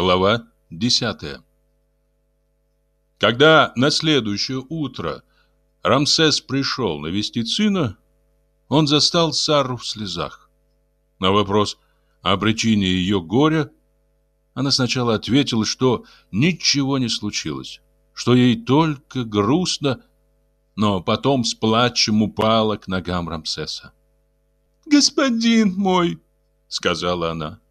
Глава 10 Когда на следующее утро Рамсес пришел навестить сына, он застал Сару в слезах. На вопрос о причине ее горя она сначала ответила, что ничего не случилось, что ей только грустно, но потом с плачем упала к ногам Рамсеса. «Господин мой», — сказала она, —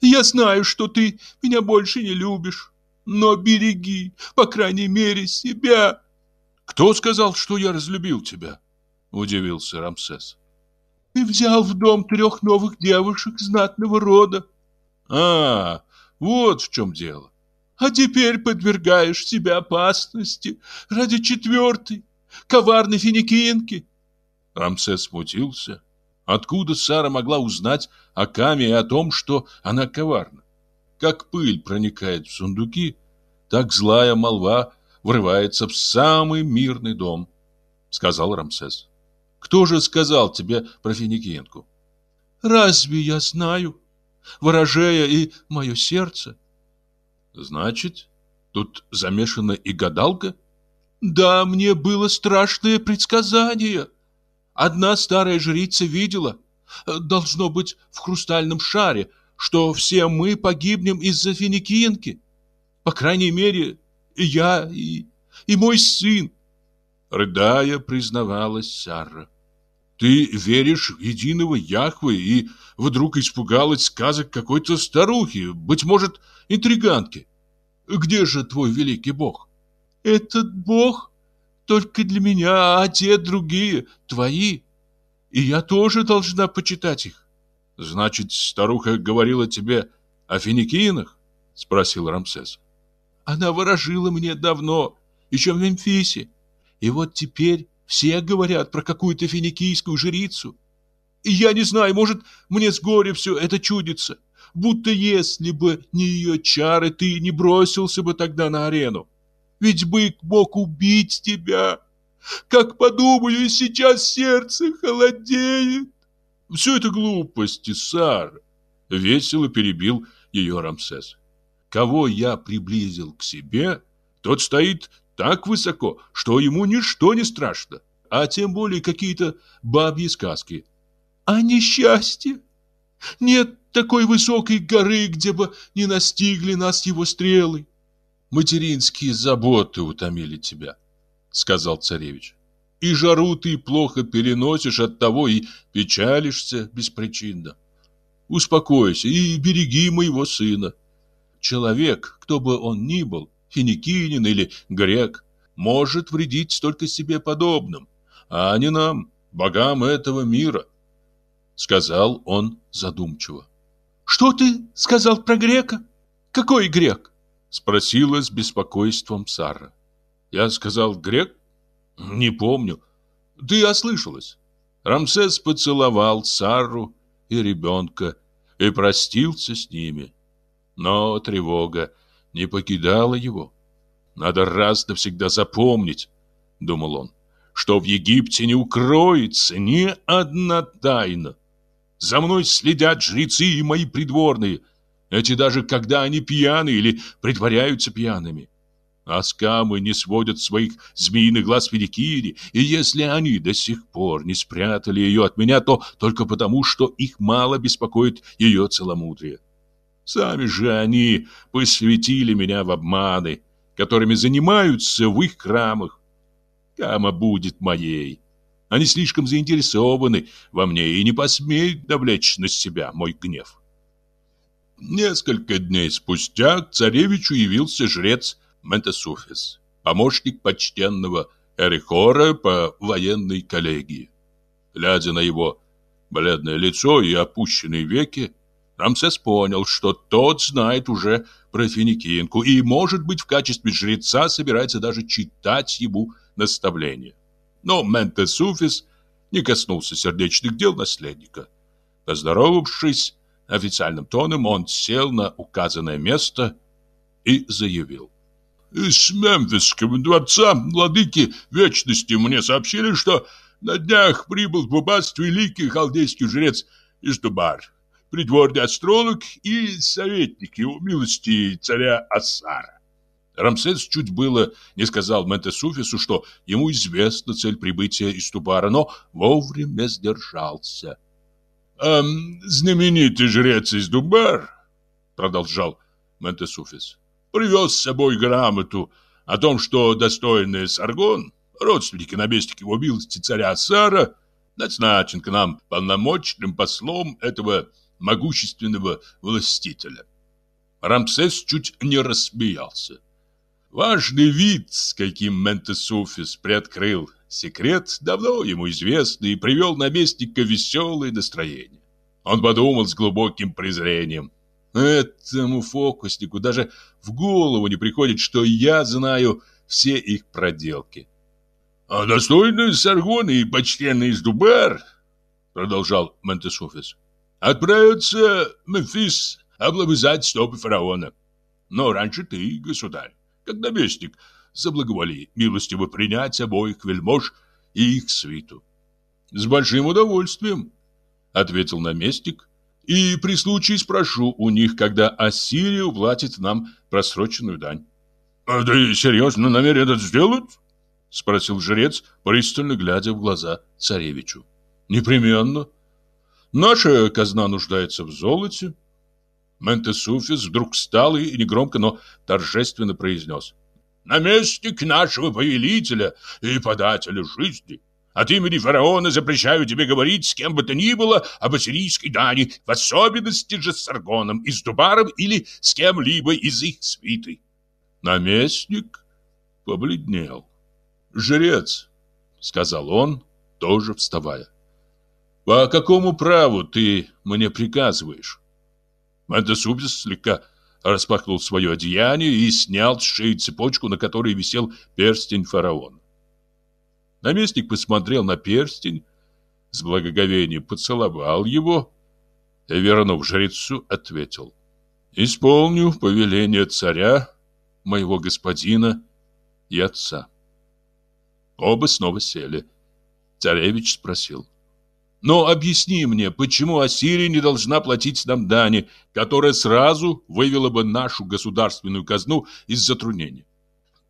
«я знаю, что ты меня больше не любишь, но береги, по крайней мере, себя». «Кто сказал, что я разлюбил тебя?» — удивился Рамсес. «Ты взял в дом трех новых девушек знатного рода». «А, вот в чем дело. А теперь подвергаешь себя опасности ради четвертой, коварной финикинки». Рамсес смутился. Откуда Сара могла узнать о Каме и о том, что она коварна? Как пыль проникает в сундуки, так злая молва врывается в самый мирный дом, сказал Рамсес. Кто же сказал тебе про финикинку? Разве я знаю? Ворожея и мое сердце. Значит, тут замешана и гадалка? Да, мне было страшное предсказание. Одна старая жрица видела, должно быть, в хрустальном шаре, что все мы погибнем из-за финикинки. По крайней мере, я и, и мой сын. Рыдая, признавалась Сара. Ты веришь в единого Яхвы и вдруг испугалась сказок какой-то старухи, быть может, интриганки. Где же твой великий бог? Этот бог только для меня, а те другие твои. И я тоже должна почитать их. Значит, старуха говорила тебе о финикинах? Спросил Рамсес. Она ворожила мне давно, еще в Мемфисе. И вот теперь все говорят про какую-то финикийскую жрицу. И я не знаю, может, мне с горя все это чудится. Будто если бы не ее чары, ты не бросился бы тогда на арену. Ведь бык мог убить тебя. Как подумаю, сейчас сердце холодеет. Все это глупости, Сара. Весело перебил ее Рамсес. Кого я приблизил к себе, тот стоит так высоко, что ему ничто не страшно, а тем более какие-то бабьи сказки. А несчастье? Нет такой высокой горы, где бы не настигли нас его стрелы. Материнские заботы утомили тебя, сказал царевич. И жару ты плохо переносишь, от того и печалишься беспричинно. Успокойся и береги моего сына. Человек, кто бы он ни был, финикинин или грек, может вредить только себе подобным, а не нам, богам этого мира, сказал он задумчиво. Что ты сказал про грека? Какой грек? Спросила с беспокойством Сара. Я сказал грек? Не помню. Ты ослышалась. Рамсес поцеловал Сару и ребенка и простился с ними. Но тревога не покидала его. Надо раз навсегда запомнить, думал он, что в Египте не укроется ни одна тайна. За мной следят жрецы и мои придворные, эти даже когда они пьяны или притворяются пьяными. Аскамы не сводят своих змеиных глаз Ферикири, и если они до сих пор не спрятали ее от меня, то только потому, что их мало беспокоит ее целомудрие. Сами же они посвятили меня в обманы, которыми занимаются в их храмах. Кама будет моей. Они слишком заинтересованы во мне и не посмеют навлечь на себя мой гнев. Несколько дней спустя к царевичу явился жрец Ментесуфис, помощник почтенного Эрихора по военной коллегии. Глядя на его бледное лицо и опущенные веки, Рамсес понял, что тот знает уже про Финикинку и, может быть, в качестве жреца собирается даже читать ему наставления. Но Ментесуфис не коснулся сердечных дел наследника. Поздоровавшись официальным тоном, он сел на указанное место и заявил. «Из Мемфисского дворца владыки Вечности мне сообщили, что на днях прибыл в Бубаст великий халдейский жрец Иштубар придворный астролог и советник его милости царя Ассара. Рамсес чуть было не сказал Ментесуфису, что ему известна цель прибытия из Тубара, но вовремя сдержался. «А знаменитый жрец из Дубар, — продолжал Ментесуфис, — привез с собой грамоту о том, что достойный Саргон, родственники наместника его милости царя Сара, назначен к нам полномочным послом этого могущественного властителя. Рамсес чуть не рассмеялся. Важный вид, с каким Ментесуфис приоткрыл секрет, давно ему известный привел наместника веселое настроение. Он подумал с глубоким презрением. Этому фокуснику даже в голову не приходит, что я знаю все их проделки. «А достойный Саргон и почтенный Издубар, — продолжал Монтесуфис, — отправятся в Мемфис облобызать стопы фараона. Но раньше ты, государь, как наместник, заблаговоли милостиво принять обоих вельмож и их свиту. — С большим удовольствием, — ответил наместник, — и при случае спрошу у них, когда Ассирия уплатит нам просроченную дань. — А ты серьезно намерен это сделать? — спросил жрец, пристально глядя в глаза царевичу. «Непременно. Наша казна нуждается в золоте». Ментесуфис вдруг встал и негромко, но торжественно произнес. «Наместник нашего повелителя и подателя жизни, от имени фараона запрещаю тебе говорить с кем бы то ни было об ассирийской дани, в особенности же с Аргоном и с Дубаром или с кем-либо из их свиты». Наместник побледнел. «Жрец», — сказал он, тоже вставая. «По какому праву ты мне приказываешь?» Мантесубис слегка распахнул свое одеяние и снял с шеи цепочку, на которой висел перстень фараона. Наместник посмотрел на перстень, с благоговением поцеловал его и, вернув жрецу, ответил. «Исполню повеление царя, моего господина и отца». Оба снова сели. Царевич спросил. «Но объясни мне, почему Ассирия не должна платить нам дани, которая сразу вывела бы нашу государственную казну из затруднений?»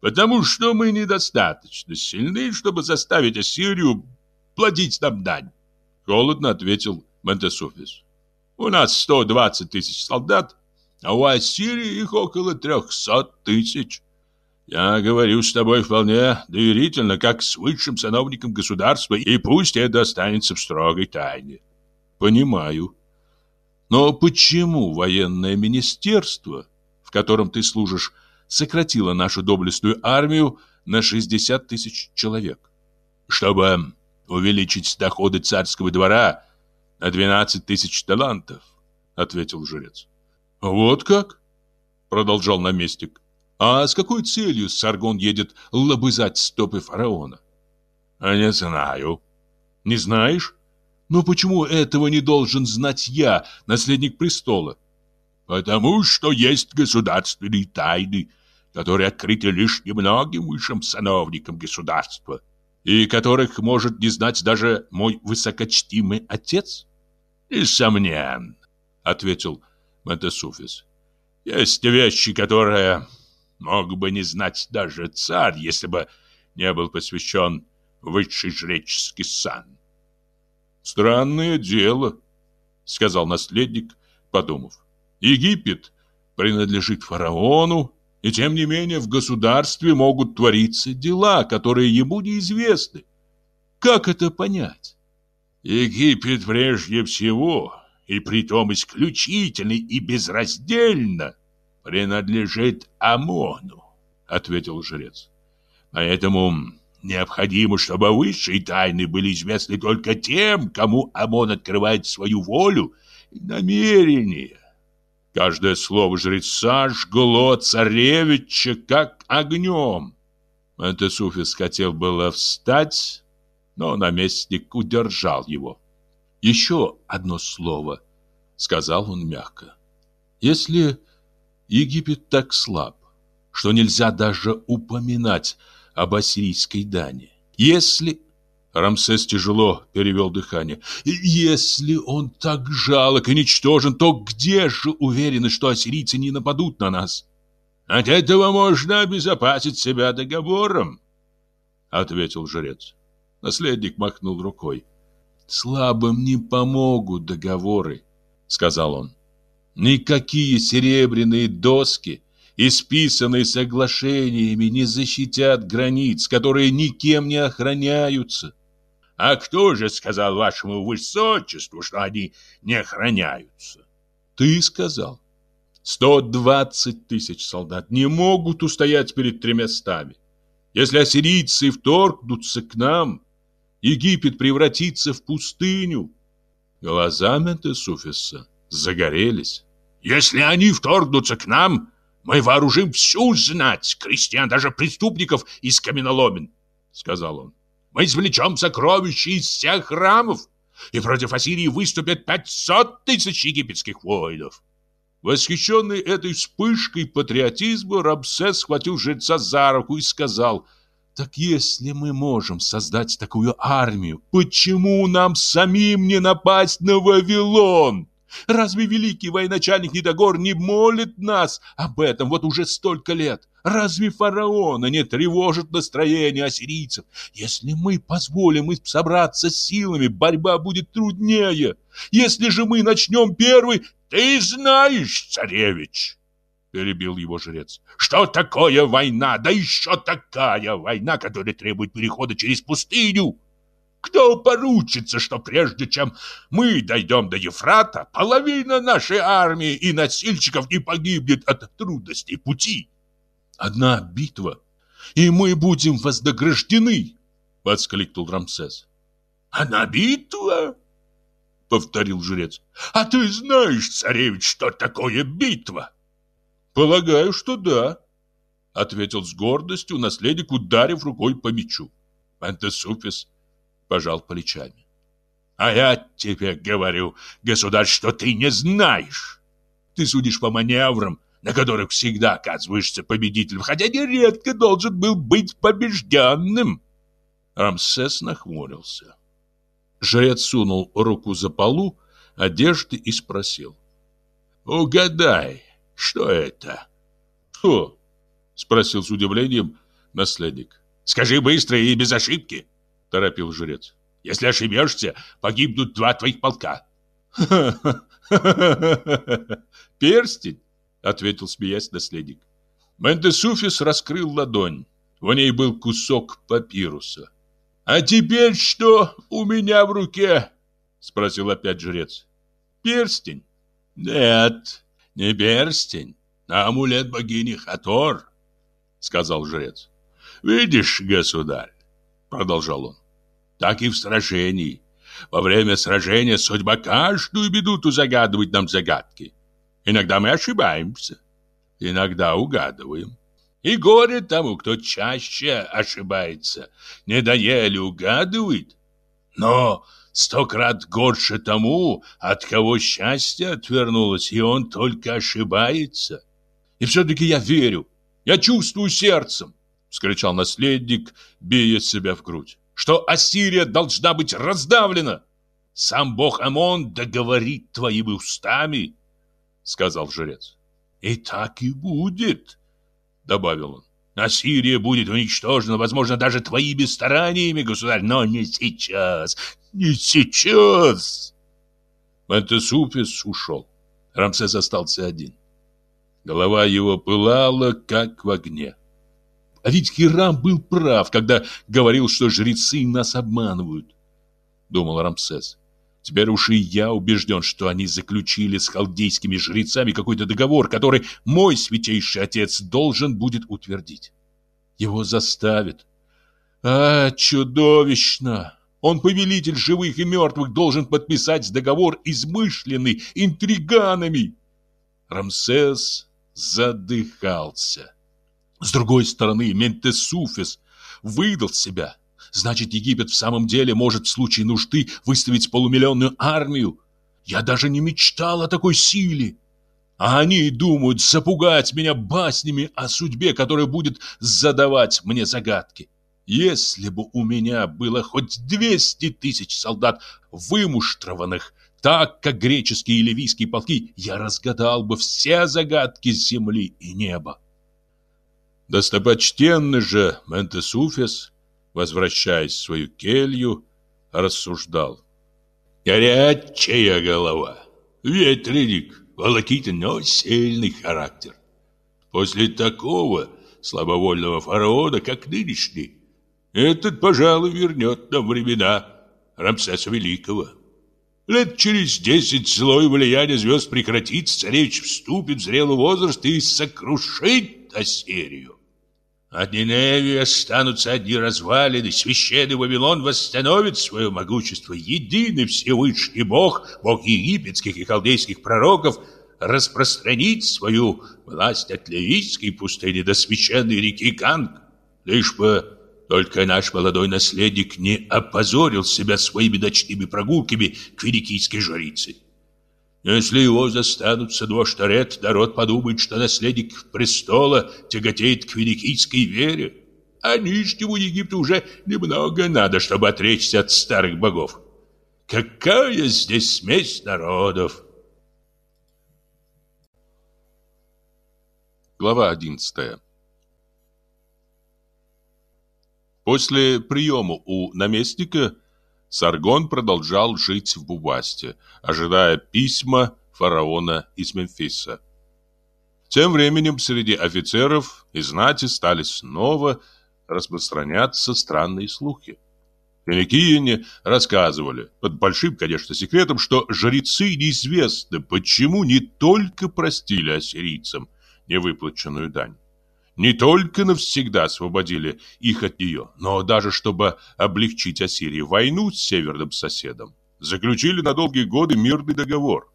«Потому что мы недостаточно сильны, чтобы заставить Ассирию платить нам дань», — холодно ответил Монтесуфис. «У нас 120 тысяч солдат, а у Ассирии их около 300 тысяч. Я говорю с тобой вполне доверительно, как с высшим сановником государства, и пусть это останется в строгой тайне. Понимаю. Но почему военное министерство, в котором ты служишь, сократило нашу доблестную армию на 60 тысяч человек? Чтобы увеличить доходы царского двора на 12 тысяч талантов, ответил жрец. Вот как? Продолжал наместник. А с какой целью Саргон едет лобызать стопы фараона? А не знаю. Не знаешь? Но почему этого не должен знать я, наследник престола? Потому что есть государственные тайны, которые открыты лишь немногим высшим сановникам государства, и которых может не знать даже мой высокочтимый отец? Несомненно, ответил Монтесуфис. Есть вещи, которые мог бы не знать даже царь, если бы не был посвящен высший жреческий сан. «Странное дело», — сказал наследник, подумав. «Египет принадлежит фараону, и тем не менее в государстве могут твориться дела, которые ему неизвестны. Как это понять?» «Египет прежде всего, и притом исключительно и безраздельно», принадлежит Амону, ответил жрец. Поэтому необходимо, чтобы высшие тайны были известны только тем, кому Амон открывает свою волю и намерение. Каждое слово жреца жгло царевича как огнем. Монтесуфис хотел было встать, но наместник удержал его. «Еще одно слово», — сказал он мягко. «Если Египет так слаб, что нельзя даже упоминать об ассирийской дани. Если... Рамсес тяжело перевел дыхание. «Если он так жалок и ничтожен, то где же уверенность, что ассирийцы не нападут на нас?» «От этого можно обезопасить себя договором», — ответил жрец. Наследник махнул рукой. «Слабым не помогут договоры», — сказал он. «Никакие серебряные доски, исписанные соглашениями, не защитят границ, которые никем не охраняются». «А кто же сказал вашему высочеству, что они не охраняются?» «Ты сказал. Сто двадцать тысяч солдат не могут устоять перед тремястами. Если ассирийцы вторгнутся к нам, Египет превратится в пустыню. Глаза Ментесуфиса загорелись. Если они вторгнутся к нам, мы вооружим всю знать, крестьян, даже преступников из каменоломен, сказал он. Мы извлечем сокровища из всех храмов, и против Ассирии выступят пятьсот тысяч египетских воинов. Восхищенный этой вспышкой патриотизма, Рамсес схватил жреца за руку и сказал, «Так если мы можем создать такую армию, почему нам самим не напасть на Вавилон?» Разве великий военачальник Недогор не молит нас об этом вот уже столько лет? Разве фараона не тревожит настроение ассирийцев? Если мы позволим им собраться силами, борьба будет труднее. Если же мы начнем первый... Ты знаешь, царевич, перебил его жрец, что такое война, да еще такая война, которая требует перехода через пустыню. Кто поручится, что прежде чем мы дойдем до Ефрата, половина нашей армии и носильщиков не погибнет от трудностей пути? Одна битва, и мы будем вознаграждены, воскликнул Рамсес. Одна битва? Повторил жрец. А ты знаешь, царевич, что такое битва? Полагаю, что да, ответил с гордостью наследник, ударив рукой по мечу. Антесуфис пожал плечами. А я тебе говорю, государь, что ты не знаешь. Ты судишь по маневрам, на которых всегда оказываешься победителем, хотя нередко должен был быть побежденным. Рамсес нахмурился. Жрец сунул руку за полу одежды и спросил. «Угадай, что это?» «Что?» — спросил с удивлением наследник. «Скажи быстро и без ошибки!» — торопил жрец. «Если ошибешься, погибнут два твоих полка». «Перстень?» — ответил, смеясь наследник. Мендесуфис раскрыл ладонь. В ней был кусок папируса. «А теперь что у меня в руке?» — спросил опять жрец. «Перстень?» «Нет, не перстень, а амулет богини Хатор», — сказал жрец. «Видишь, государь, продолжал он. Так и в сражении. Во время сражения судьба каждую минуту загадывает нам загадки. Иногда мы ошибаемся, иногда угадываем. И горе тому, кто чаще ошибается, не доели угадывает. Но сто крат горше тому, от кого счастье отвернулось, и он только ошибается. И все-таки я верю, я чувствую сердцем, вскричал наследник, бия себя в грудь, что Ассирия должна быть раздавлена. Сам бог Амон договорит твоими устами, сказал жрец. И так и будет, добавил он. Ассирия будет уничтожена, возможно, даже твоими стараниями, государь, но не сейчас, не сейчас. Мантесуфис ушел. Рамсес остался один. Голова его пылала, как в огне. А ведь Хирам был прав, когда говорил, что жрецы нас обманывают, думал Рамсес. Теперь уж и я убежден, что они заключили с халдейскими жрецами какой-то договор, который мой святейший отец должен будет утвердить. Его заставят. А, чудовищно! Он, повелитель живых и мертвых, должен подписать договор, измышленный интриганами. Рамсес задыхался. С другой стороны, Ментесуфис выдал себя. Значит, Египет в самом деле может в случае нужды выставить полумиллионную армию. Я даже не мечтал о такой силе. А они думают запугать меня баснями о судьбе, которая будет задавать мне загадки. Если бы у меня было хоть 200 тысяч солдат, вымуштрованных, так как греческие и ливийские полки, я разгадал бы все загадки земли и неба. Достопочтенный же Ментесуфес, возвращаясь в свою келью, рассуждал. Горячая голова, ветреник, но сильный характер. После такого слабовольного фараона, как нынешний, этот, пожалуй, вернет нам времена Рамсеса Великого. Лет через десять злое влияние звезд прекратится, царевич вступит в зрелый возраст и сокрушит Ассирию. От Ниневии останутся одни развалины, священный Вавилон восстановит свое могущество. Единый Всевышний Бог, Бог египетских и халдейских пророков, распространит свою власть от Ливийской пустыни до священной реки Ганг, лишь бы только наш молодой наследник не опозорил себя своими ночными прогулками к финикийской жрице. Если его застанут со двор Шторет, народ подумает, что наследник престола тяготеет к финикийской вере. А нижнему Египту уже немного надо, чтобы отречься от старых богов. Какая здесь смесь народов! Глава одиннадцатая После приема у наместника Саргон продолжал жить в Бубасте, ожидая письма фараона из Мемфиса. Тем временем среди офицеров и знати стали снова распространяться странные слухи. Финикияне рассказывали, под большим, конечно, секретом, что жрецы неизвестно почему не только простили ассирийцам невыплаченную дань, не только навсегда освободили их от нее, но даже чтобы облегчить Ассирии войну с северным соседом, заключили на долгие годы мирный договор.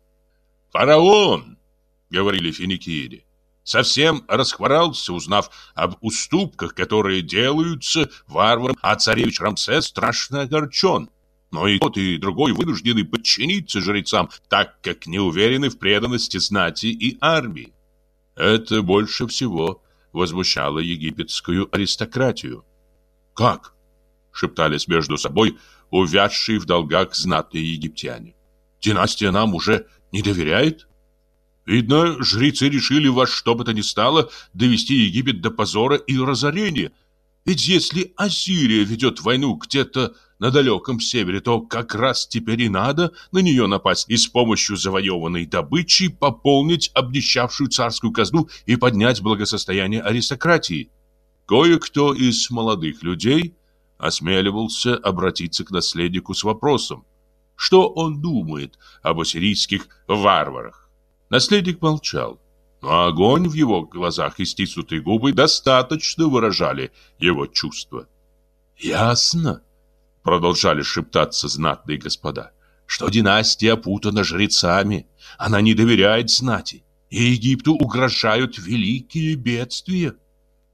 «Фараон!» — говорили финикиири. Совсем расхворался, узнав об уступках, которые делаются варварам, а царевич Рамсес страшно огорчен. Но и тот, и другой вынуждены подчиниться жрецам, так как не уверены в преданности знати и армии. Это больше всего возмущало египетскую аристократию. «Как?» — шептались между собой увядшие в долгах знатные египтяне. «Династия нам уже не доверяет?» Видно, жрецы решили во что бы то ни стало довести Египет до позора и разорения. Ведь если Ассирия ведет войну где-то на далеком севере, то как раз теперь и надо на нее напасть и с помощью завоеванной добычи пополнить обнищавшую царскую казну и поднять благосостояние аристократии. Кое-кто из молодых людей осмеливался обратиться к наследнику с вопросом, что он думает об ассирийских варварах. Наследник молчал, но огонь в его глазах и стиснутые губы достаточно выражали его чувства. «Ясно», продолжали шептаться знатные господа, что династия опутана жрецами, она не доверяет знати, и Египту угрожают великие бедствия.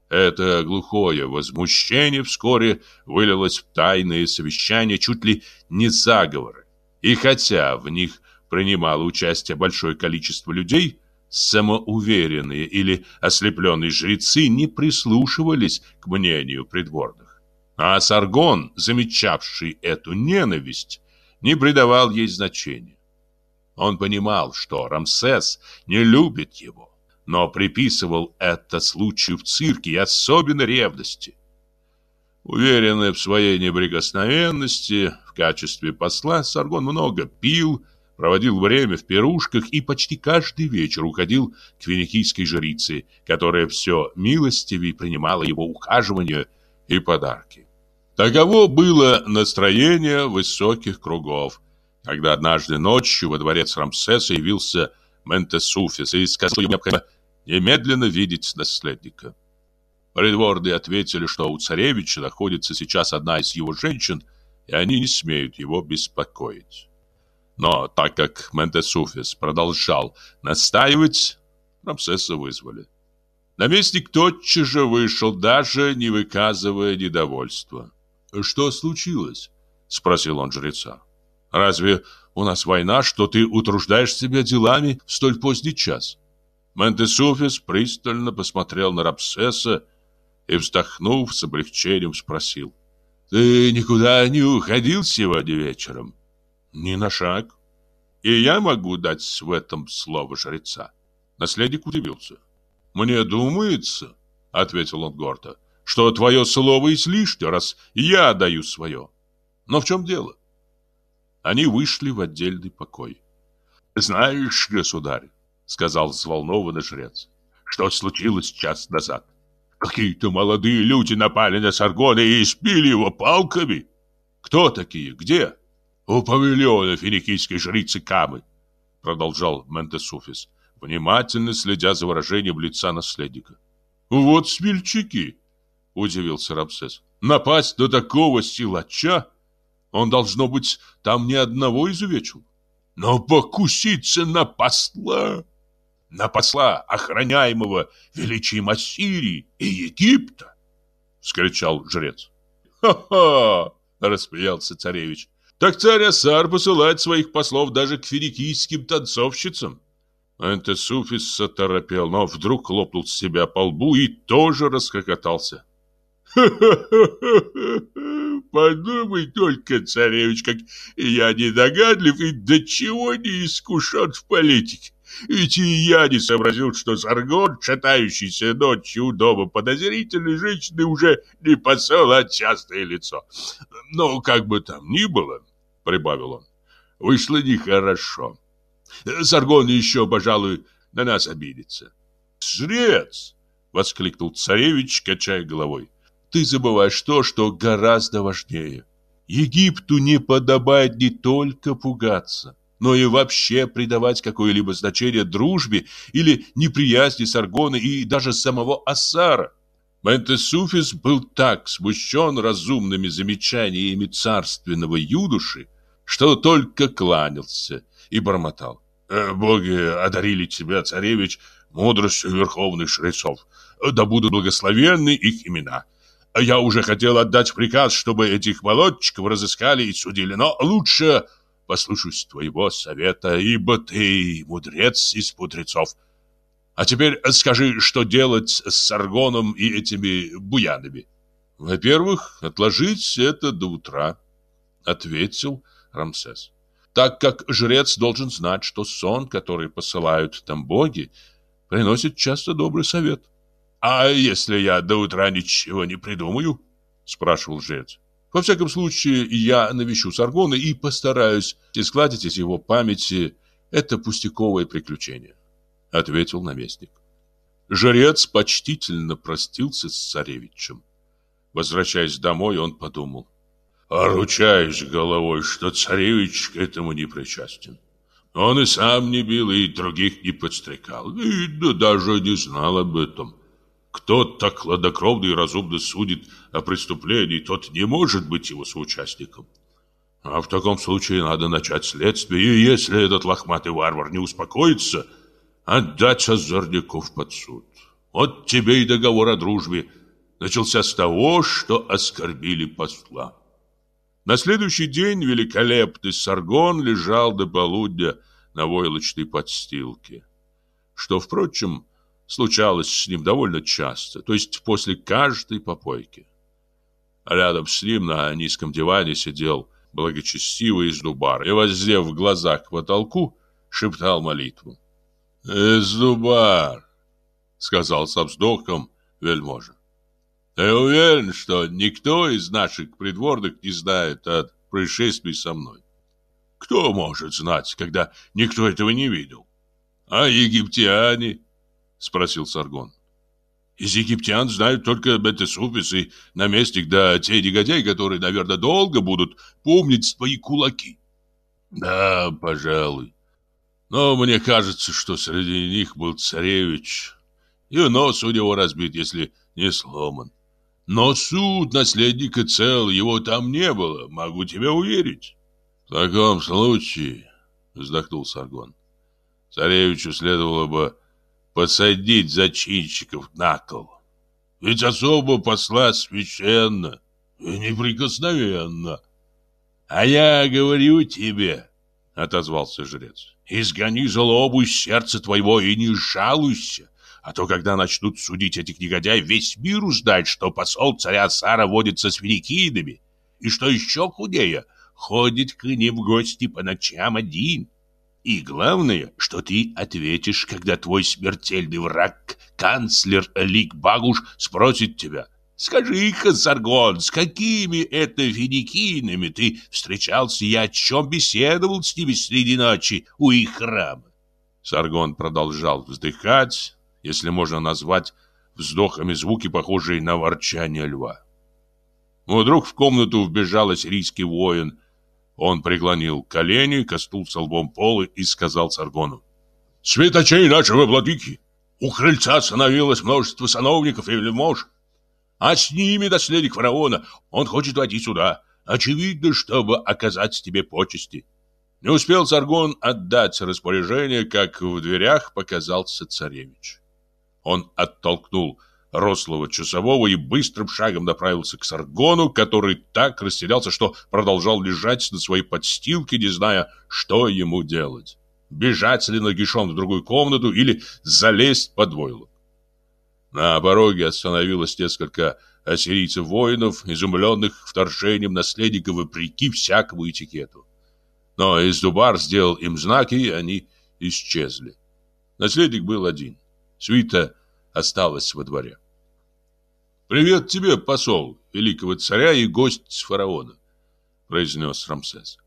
Это глухое возмущение вскоре вылилось в тайные совещания, чуть ли не заговоры. И хотя в них принимало участие большое количество людей, самоуверенные или ослепленные жрецы не прислушивались к мнению придворных. А Саргон, замечавший эту ненависть, не придавал ей значения. Он понимал, что Рамсес не любит его, но приписывал это случаю в цирке и особенно ревности. Уверенный в своей неприкосновенности, в качестве посла Саргон много пил, проводил время в пирушках и почти каждый вечер уходил к финикийской жрице, которая все милостивее принимала его ухаживание и подарки. Таково было настроение высоких кругов, когда однажды ночью во дворец Рамсеса явился Ментесуфис и сказал ему необходимо немедленно видеть наследника. Придворные ответили, что у царевича находится сейчас одна из его женщин, и они не смеют его беспокоить. Но так как Ментесуфис продолжал настаивать, Рамсеса вызвали. Наместник тотчас же вышел, даже не выказывая недовольства. «Что случилось?» — спросил он жреца. «Разве у нас война, что ты утруждаешь себя делами в столь поздний час?» Ментесуфис пристально посмотрел на Рапсеса и, вздохнув с облегчением, спросил. Ты никуда не уходил сегодня вечером? Ни на шаг. И я могу дать в этом слово жреца. Наследник удивился. Мне думается, ответил он гордо, что твое слово излишне, раз я даю свое. Но в чем дело? Они вышли в отдельный покой. Знаешь, государь, сказал взволнованный жрец, что случилось час назад. Какие-то молодые люди напали на Саргона и избили его палками. Кто такие? Где? У павильона финикийской жрицы Камы, продолжал Ментесуфис, внимательно следя за выражением лица наследника. Вот смельчаки, удивился Рамсес. Напасть на такого силача? Он, должно быть, там ни одного изувечил. Но покуситься на посла на посла, охраняемого величием Ассирии и Египта!» — вскричал жрец. «Ха-ха!» — рассмеялся царевич. «Так царь Асар посылает своих послов даже к финикийским танцовщицам!» Антесуфис оторопел, но вдруг хлопнул себя по лбу и тоже расхохотался. «Ха-ха-ха! Подумай только, царевич, как я недогадлив и до чего не искушен в политике! Ведь и я не сообразил, что Саргон, шатающийся ночью у дома подозрительной женщины, уже не посол, а частое лицо. Но как бы там ни было, прибавил он, вышло нехорошо. Саргон еще, пожалуй, на нас обидится. Жрец! воскликнул царевич, качая головой. Ты забываешь то, что гораздо важнее. Египту не подобает не только пугаться, но и вообще придавать какое-либо значение дружбе или неприязни Саргона и даже самого Асара. Ментесуфис был так смущен разумными замечаниями царственного юдуши, что только кланялся и бормотал. «Э, «Боги одарили тебя, царевич, мудростью верховных жрецов. Да будут благословенны их имена. Я уже хотел отдать приказ, чтобы этих молодчиков разыскали и судили, но лучше послушаюсь твоего совета, ибо ты мудрец из мудрецов. А теперь скажи, что делать с Саргоном и этими буянами? Во-первых, отложить это до утра, ответил Рамсес. Так как жрец должен знать, что сон, который посылают там боги, приносит часто добрый совет. А если я до утра ничего не придумаю? спрашивал жрец. Во всяком случае, я навещу Саргона и постараюсь изгладить из его памяти это пустяковое приключение, ответил наместник. Жрец почтительно простился с царевичем. Возвращаясь домой, он подумал: "Ручаюсь головой, что царевич к этому не причастен. Он и сам не бил, и других не подстрекал, и да даже не знал об этом. Кто так хладнокровно и разумно судит о преступлении, тот не может быть его соучастником. А в таком случае надо начать следствие, и если этот лохматый варвар не успокоится, отдать озорников под суд. Вот тебе и договор о дружбе. Начался с того, что оскорбили посла. На следующий день великолепный Саргон лежал до полудня на войлочной подстилке. Что, впрочем, случалось с ним довольно часто, то есть после каждой попойки. Рядом с ним на низком диване сидел благочестивый Издубар и, воздев глаза к потолку, шептал молитву. «Издубар!» — сказал со вздохом вельможа. «Ты уверен, что никто из наших придворных не знает о происшествии со мной? Кто может знать, когда никто этого не видел? А египтяне?» — спросил Саргон. Из египтян знают только Бетесуфис и наместник, да те негодяи, которые, наверное, долго будут помнить твои кулаки. Да, пожалуй. Но мне кажется, что среди них был царевич. И нос у него разбит, если не сломан. Но суд наследника цел, его там не было, могу тебе уверить. В таком случае, вздохнул Саргон, царевичу следовало бы посадить зачинщиков на кол. Ведь особо посла священно и неприкосновенно. А я говорю тебе, отозвался жрец, изгони злобу из сердца твоего и не жалуйся. А то, когда начнут судить этих негодяев, весь мир узнает, что посол царя Сара водится с финикийными. и что еще худее, ходит к ним в гости по ночам один. И главное, что ты ответишь, когда твой смертельный враг, канцлер Лик Багуш, спросит тебя. Скажи-ка, Саргон, с какими это финикийными ты встречался и о чем беседовал с ними среди ночи у их храма? Саргон продолжал вздыхать, если можно назвать вздохами звуки, похожие на ворчание льва. Вдруг в комнату вбежал ассирийский воин. Он преклонил колени, коснулся лбом пола и сказал Саргону. «Светочей нашего владыки! У крыльца остановилось множество сановников и вельмож, а с ними наследник фараона. Он хочет войти сюда, очевидно, чтобы оказать тебе почести». Не успел Саргон отдать распоряжение, как в дверях показался царевич. Он оттолкнул рослого часового и быстрым шагом направился к Саргону, который так растерялся, что продолжал лежать на своей подстилке, не зная, что ему делать. Бежать ли нагишом в другую комнату или залезть под войлок. На пороге остановилось несколько ассирийцев-воинов, изумленных вторжением наследника вопреки всякому этикету. Но Издубар сделал им знаки, и они исчезли. Наследник был один. Свита осталась во дворе. «Привет тебе, посол, великого царя и гость фараона», — произнес Рамсес.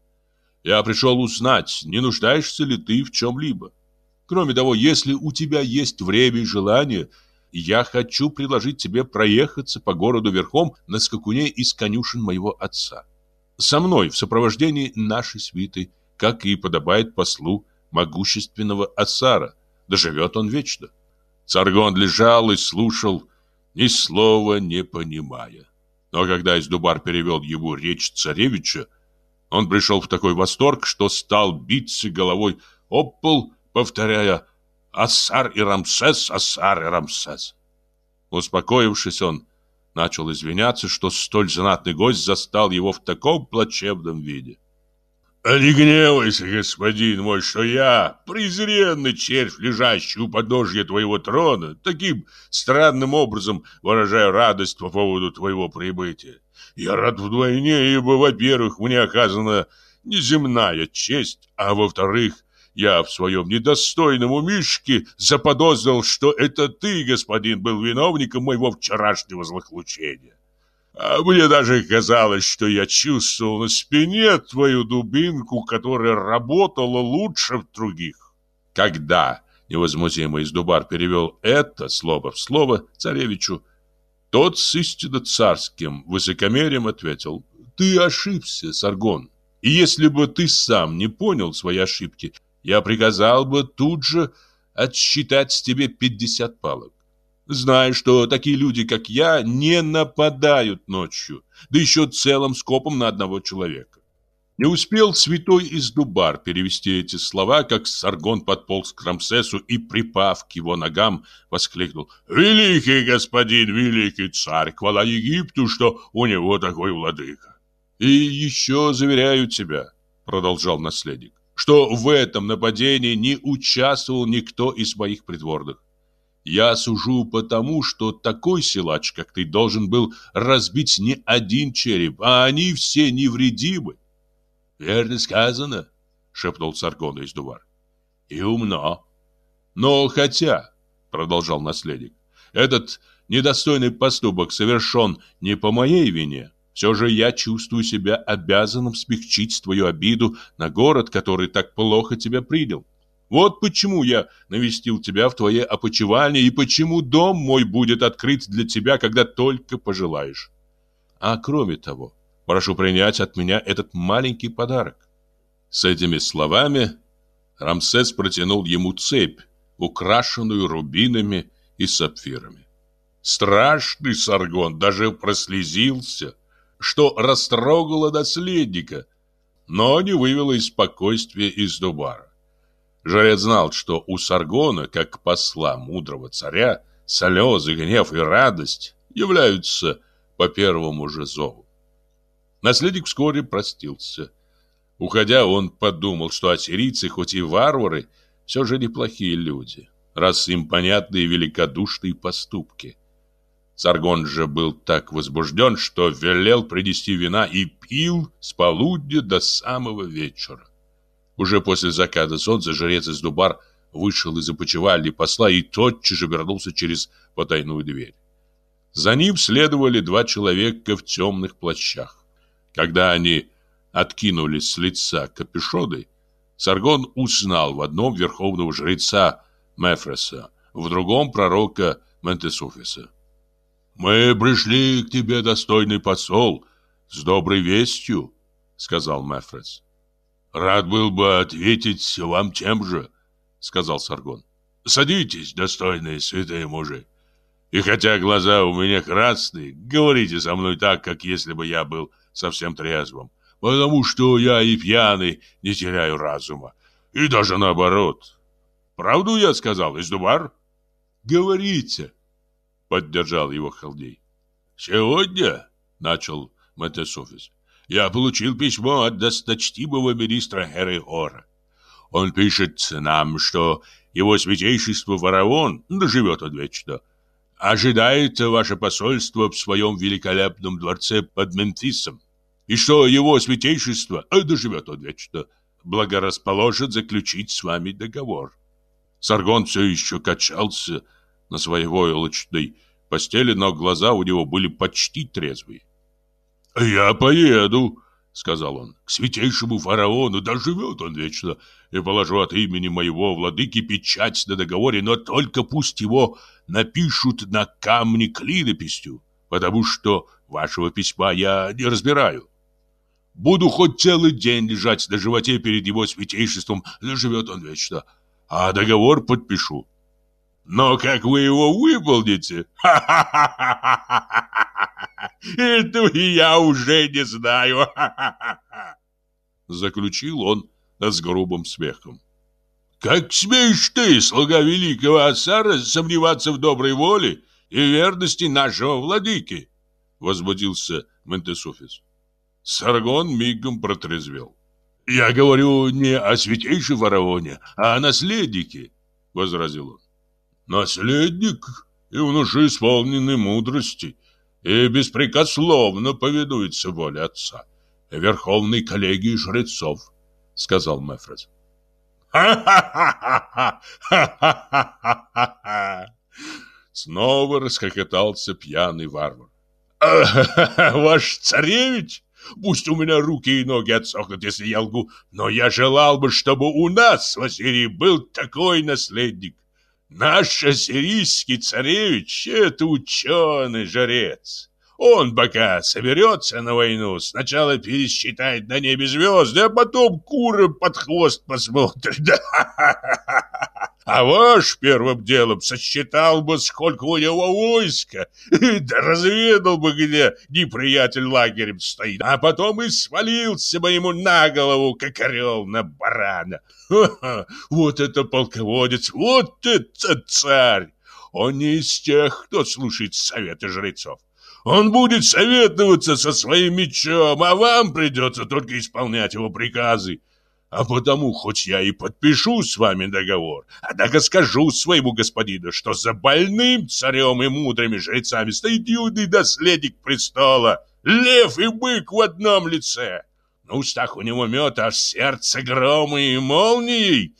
«Я пришел узнать, не нуждаешься ли ты в чем-либо. Кроме того, если у тебя есть время и желание, я хочу предложить тебе проехаться по городу верхом на скакуне из конюшен моего отца. Со мной в сопровождении нашей свиты, как и подобает послу могущественного Асара, доживет он вечно». Саргон лежал и слушал, ни слова не понимая. Но когда Издубар перевел ему речь царевича, он пришел в такой восторг, что стал биться головой об пол, повторяя «Ассар и Рамсес, Ассар и Рамсес». Успокоившись, он начал извиняться, что столь знатный гость застал его в таком плачевном виде. Не гневайся, господин мой, что я, презренный червь, лежащий у подножья твоего трона, таким странным образом выражаю радость по поводу твоего прибытия. Я рад вдвойне, ибо, во-первых, мне оказана неземная честь, а во-вторых, я в своем недостойном умишке заподозрил, что это ты, господин, был виновником моего вчерашнего злоключения. А мне даже казалось, что я чувствовал на спине твою дубинку, которая работала лучше других. Когда невозмутимый Издубар перевел это слово в слово царевичу, тот с истинно царским высокомерием ответил, «Ты ошибся, Саргон, и если бы ты сам не понял свои ошибки, я приказал бы тут же отсчитать с тебе пятьдесят палок. Знай, что такие люди, как я, не нападают ночью, да еще целым скопом на одного человека. Не успел святой из Дубар перевести эти слова, как Саргон подполз к Рамсесу и, припав к его ногам, воскликнул «Великий господин, великий царь, хвала Египту, что у него такой владыка!» «И еще заверяю тебя», — продолжал наследник, «что в этом нападении не участвовал никто из моих придворных. Я сужу потому, что такой силач, как ты, должен был разбить не один череп, а они все невредимы. Верно сказано, шепнул Саргон из Дувар. И умно. Но хотя, продолжал наследник, этот недостойный поступок совершен не по моей вине, все же я чувствую себя обязанным смягчить твою обиду на город, который так плохо тебя принял. Вот почему я навестил тебя в твоей опочивальне и почему дом мой будет открыт для тебя, когда только пожелаешь. А кроме того, прошу принять от меня этот маленький подарок. С этими словами Рамсес протянул ему цепь, украшенную рубинами и сапфирами. Страшный Саргон даже прослезился, что растрогало наследника, но не вывело из спокойствия из Дубара. Жрец знал, что у Саргона, как посла мудрого царя, слезы, гнев и радость являются по первому же зову. Наследник вскоре простился. Уходя, он подумал, что ассирийцы, хоть и варвары, все же неплохие люди, раз им понятны великодушные поступки. Саргон же был так возбужден, что велел принести вина и пил с полудня до самого вечера. Уже после заката солнца жрец из Дубар вышел из опочивальни посла и тотчас же вернулся через потайную дверь. За ним следовали два человека в темных плащах. Когда они откинулись с лица капюшоны, Саргон узнал в одном верховного жреца Мефреса, в другом пророка Ментесуфиса. «Мы пришли к тебе, достойный посол, с доброй вестью», — сказал Мефрес. «Рад был бы ответить вам тем же», — сказал Саргон. «Садитесь, достойные святые мужи. И хотя глаза у меня красные, говорите со мной так, как если бы я был совсем трезвым, потому что я и пьяный не теряю разума, и даже наоборот. Правду я сказал, Издубар?» «Говорите», поддержал его Халдей. «Сегодня, — начал Матесофис, — я получил письмо от досточтимого министра Хереора. Он пишет нам, что его святейшество фараон, доживет он вечно, ожидает ваше посольство в своем великолепном дворце под Мемфисом, и что его святейшество, доживет он вечно, благорасположит заключить с вами договор. Саргон все еще качался, — на своей войлочной постели, но глаза у него были почти трезвые. «Я поеду», — сказал он, — «к святейшему фараону, да живет он вечно, и положу от имени моего владыки печать на договоре, но только пусть его напишут на камне клинописью, потому что вашего письма я не разбираю. Буду хоть целый день лежать на животе перед его святейшеством, да живет он вечно, а договор подпишу. Но как вы его выполните? Это я уже не знаю. Заключил он с грубым смехом. Как смеешь ты, слуга великого Асара, сомневаться в доброй воле и верности нашего владыки? Возбудился Ментесуфис. Саргон мигом протрезвел. «Я говорю не о святейшем фараоне, а о наследнике», — возразил он наследник и юноша исполненный мудрости и беспрекословно повинуется воле отца и верховной коллегии жрецов, сказал Мефрес. «Ха-ха-ха-ха-ха-ха-ха-ха!» Снова расхохотался пьяный варвар. «Ваш царевич? Пусть у меня руки и ноги отсохнут, если я лгу, но я желал бы, чтобы у нас в Ассирии был такой наследник. Наш ассирийский царевич — это ученый-жрец. Он пока соберется на войну, сначала пересчитает на небе звезды, а потом куры под хвост посмотрит. А ваш первым делом сосчитал бы, сколько у него войска, да разведал бы, где неприятель лагерем стоит, а потом и свалился бы ему на голову, как орел на барана. Ха-ха, вот это полководец, вот это царь! Он не из тех, кто слушает советы жрецов. Он будет советоваться со своим мечом, а вам придется только исполнять его приказы. А потому, хоть я и подпишу с вами договор, однако скажу своему господину, что за больным царем и мудрыми жрецами стоит юный наследник престола, лев и бык в одном лице. На устах у него мед, а сердце громы и молнией.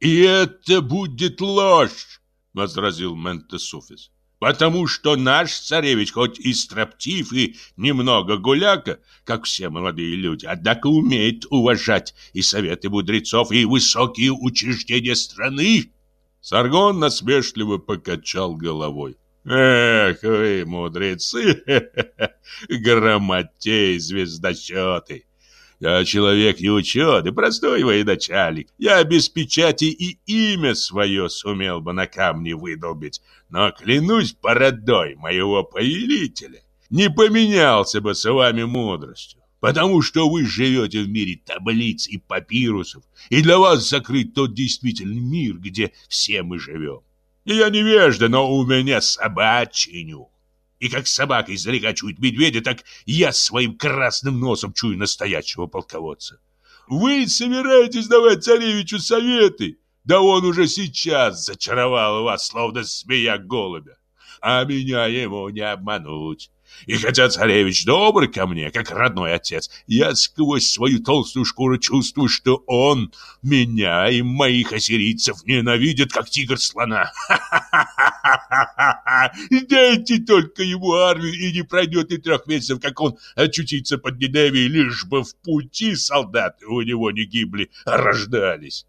И это будет ложь, возразил Ментесуфис потому что наш царевич хоть и строптив и немного гуляка, как все молодые люди, однако умеет уважать и советы мудрецов, и высокие учреждения страны. Саргон насмешливо покачал головой. Эх вы, мудрецы, грамотей, звездочеты! Я человек не ученый, простой военачальник. Я без печати и имя свое сумел бы на камне выдолбить. Но клянусь породой моего повелителя, не поменялся бы с вами мудростью. Потому что вы живете в мире таблиц и папирусов, и для вас закрыт тот действительный мир, где все мы живем. И я невежда, но у меня собачий нюх. И как собака издалека чует медведя, так я своим красным носом чую настоящего полководца. Вы собираетесь давать царевичу советы? Да он уже сейчас зачаровал вас, словно змея голубя. а меня ему не обмануть. И хотя царевич добр ко мне, как родной отец, я сквозь свою толстую шкуру чувствую, что он меня и моих ассирийцев ненавидит, как тигр слона. Дайте только ему армию, и не пройдет и трех месяцев, как он очутится под Ниневией, лишь бы в пути солдаты у него не гибли, а рождались.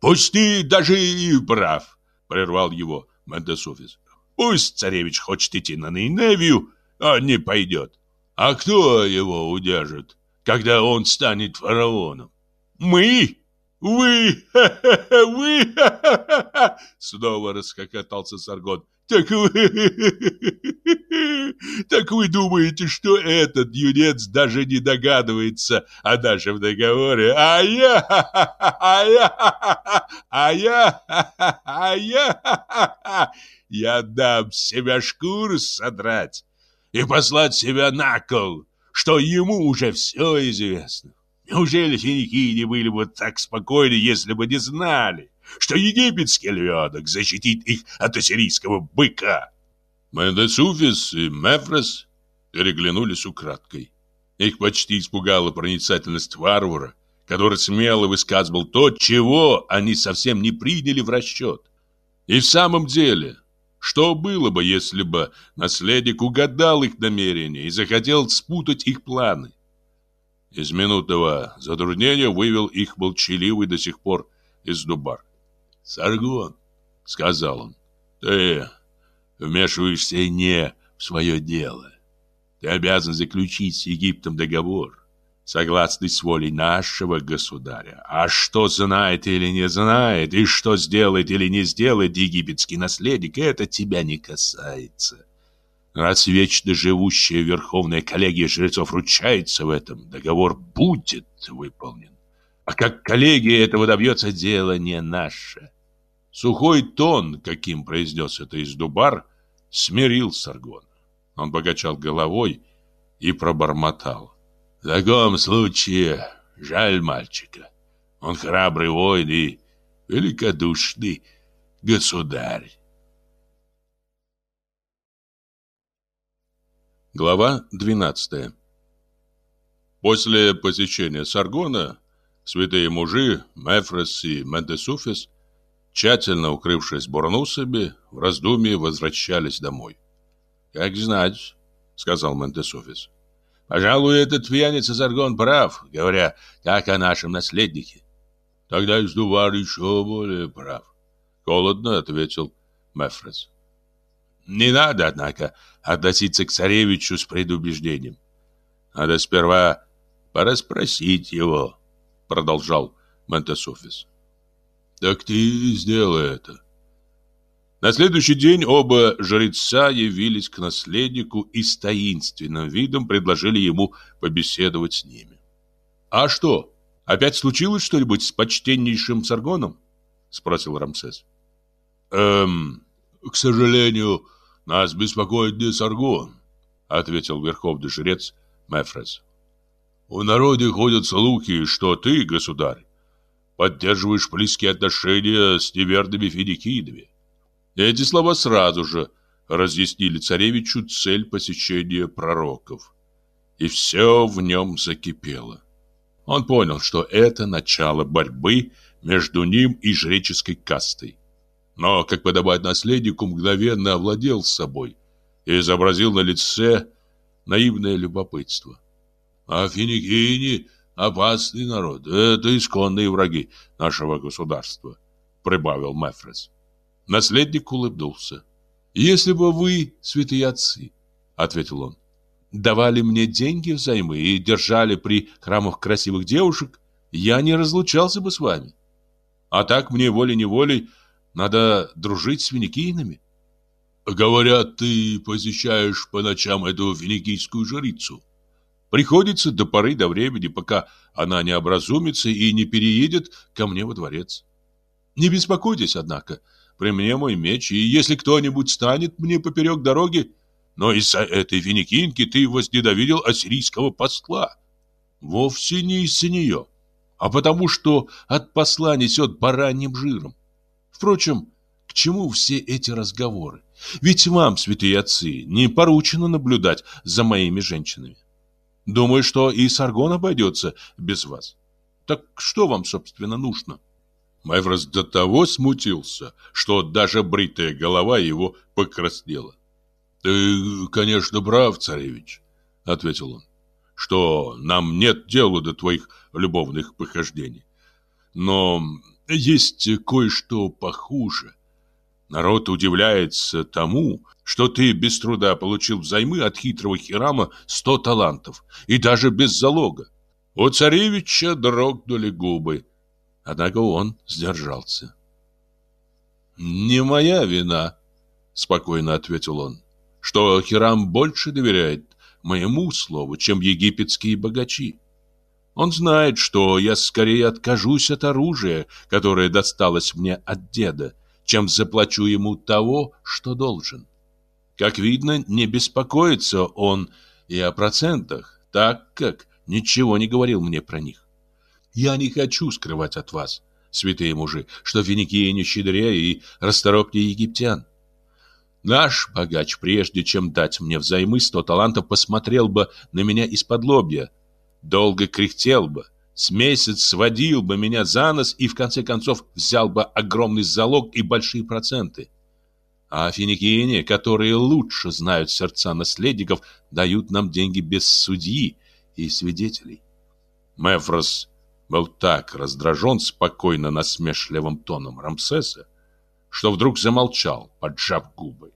Пусть ты даже и прав, прервал его Мендесуфис. Пусть царевич хочет идти на Ниневию, он не пойдет. А кто его удержит, когда он станет фараоном? Мы? Вы? Вы? Снова расхохотался Саргон. Так вы... Так вы думаете, что этот юнец даже не догадывается о нашем договоре? А я... А я... А я... А я... Я дам себя шкуру содрать и послать себя на кол, что ему уже все известно. Неужели финики не были бы так спокойны, если бы не знали, что египетский львенок защитит их от ассирийского быка? Мендесуфис и Мефрос переглянулись украдкой. Их почти испугала проницательность варвара, который смело высказывал то, чего они совсем не приняли в расчет. И в самом деле, что было бы, если бы наследник угадал их намерения и захотел спутать их планы? Из минутного затруднения вывел их молчаливый до сих пор из дубар. «Саргон», — сказал он, — «ты вмешиваешься не в свое дело. Ты обязан заключить с Египтом договор согласный с волей нашего государя. А что знает или не знает, и что сделает или не сделает египетский наследник, это тебя не касается. Раз вечно живущая Верховная коллегия жрецов ручается в этом, договор будет выполнен. А как коллегия этого добьется, дело не наше. Сухой тон, каким произнес это из Дубар, смирил Саргона. Он покачал головой и пробормотал. В таком случае жаль мальчика. Он храбрый воин и великодушный государь. Глава 12 После посещения Саргона святые мужи Мефрос и Мендесуфис, тщательно укрывшись бурнусами, в раздумье возвращались домой. «Как знать», — сказал Мендесуфис, Пожалуй, этот пьяница Заргон прав, говоря так о нашем наследнике. Тогда Издувар еще более прав. Холодно ответил Мефрес. Не надо, однако, относиться к царевичу с предубеждением. Надо сперва порасспросить его, продолжал Монтесофис. Так ты сделай это, на следующий день оба жреца явились к наследнику и с таинственным видом предложили ему побеседовать с ними. «А что, опять случилось что-нибудь с почтеннейшим Саргоном?» — спросил Рамсес. «Эм, к сожалению, нас беспокоит не Саргон», — ответил верховный жрец Мефрес. «У народе ходят слухи, что ты, государь, поддерживаешь близкие отношения с неверными финикийными. Эти слова сразу же разъяснили царевичу цель посещения пророков. И все в нем закипело. Он понял, что это начало борьбы между ним и жреческой кастой. Но, как подобает наследнику, мгновенно овладел собой и изобразил на лице наивное любопытство. А финикини — опасный народ, это исконные враги нашего государства, прибавил Мефрес. Наследник улыбнулся. «Если бы вы, святые отцы, — ответил он, — давали мне деньги взаймы и держали при храмах красивых девушек, я не разлучался бы с вами. А так мне волей-неволей надо дружить с финикийными». «Говорят, ты посещаешь по ночам эту финикийскую жрицу». Приходится до поры до времени, пока она не образумится и не переедет ко мне во дворец. Не беспокойтесь, однако, — при мне мой меч, и если кто-нибудь станет мне поперек дороги, но из-за этой финикинки ты возненавидел ассирийского посла. Вовсе не из-за нее, а потому что от посла несет бараньим жиром. Впрочем, к чему все эти разговоры, Ведь вам, святые отцы, не поручено наблюдать за моими женщинами. Думаю, что и Саргон обойдется без вас. Так что вам, собственно, нужно? Майврос до того смутился, что даже бритая голова его покраснела. «Ты, конечно, прав, царевич», — ответил он, «что нам нет дела до твоих любовных похождений. Но есть кое-что похуже. Народ удивляется тому, что ты без труда получил взаймы от хитрого Хирама сто талантов, и даже без залога. У царевича дрогнули губы, однако он сдержался. «Не моя вина», — спокойно ответил он, — «что Хирам больше доверяет моему слову, чем египетские богачи. Он знает, что я скорее откажусь от оружия, которое досталось мне от деда, чем заплачу ему того, что должен. Как видно, не беспокоится он и о процентах, так как ничего не говорил мне про них. Я не хочу скрывать от вас, святые мужи, что финикии не щедрее и расторопнее египтян. Наш богач, прежде чем дать мне взаймы сто талантов, посмотрел бы на меня из-под лобья, долго кряхтел бы, с месяц сводил бы меня за нос и в конце концов взял бы огромный залог и большие проценты. А финикине, которые лучше знают сердца наследников, дают нам деньги без судьи и свидетелей. Мефрос был так раздражен спокойно насмешливым тоном Рамсеса, что вдруг замолчал, поджав губы.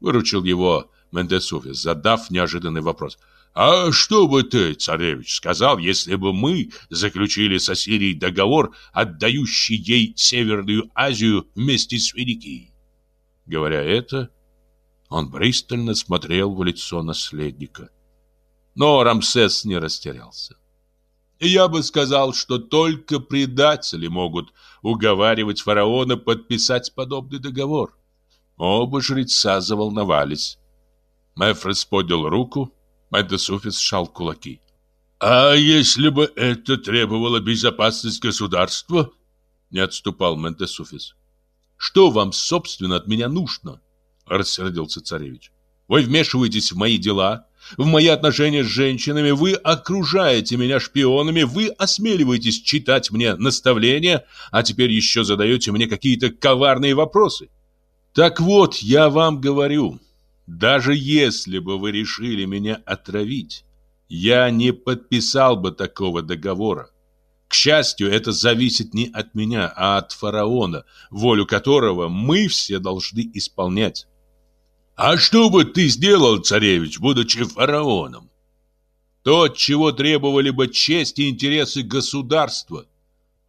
Выручил его Мендесуфис, задав неожиданный вопрос – а что бы ты, царевич, сказал, если бы мы заключили с Ассирией договор, отдающий ей Северную Азию вместе с Финикией? Говоря это, он пристально смотрел в лицо наследника. Но Рамсес не растерялся. Я бы сказал, что только предатели могут уговаривать фараона подписать подобный договор. Оба жреца заволновались. Мефрес поднял руку, Мендесуфис сжал кулаки. «А если бы это требовало безопасность государства?» Не отступал Мендесуфис. «Что вам, собственно, от меня нужно?» Рассердился царевич. «Вы вмешиваетесь в мои дела, в мои отношения с женщинами, вы окружаете меня шпионами, вы осмеливаетесь читать мне наставления, а теперь еще задаете мне какие-то коварные вопросы. Так вот, я вам говорю, даже если бы вы решили меня отравить, я не подписал бы такого договора. К счастью, это зависит не от меня, а от фараона, волю которого мы все должны исполнять. А что бы ты сделал, царевич, будучи фараоном? То, чего требовали бы честь и интересы государства.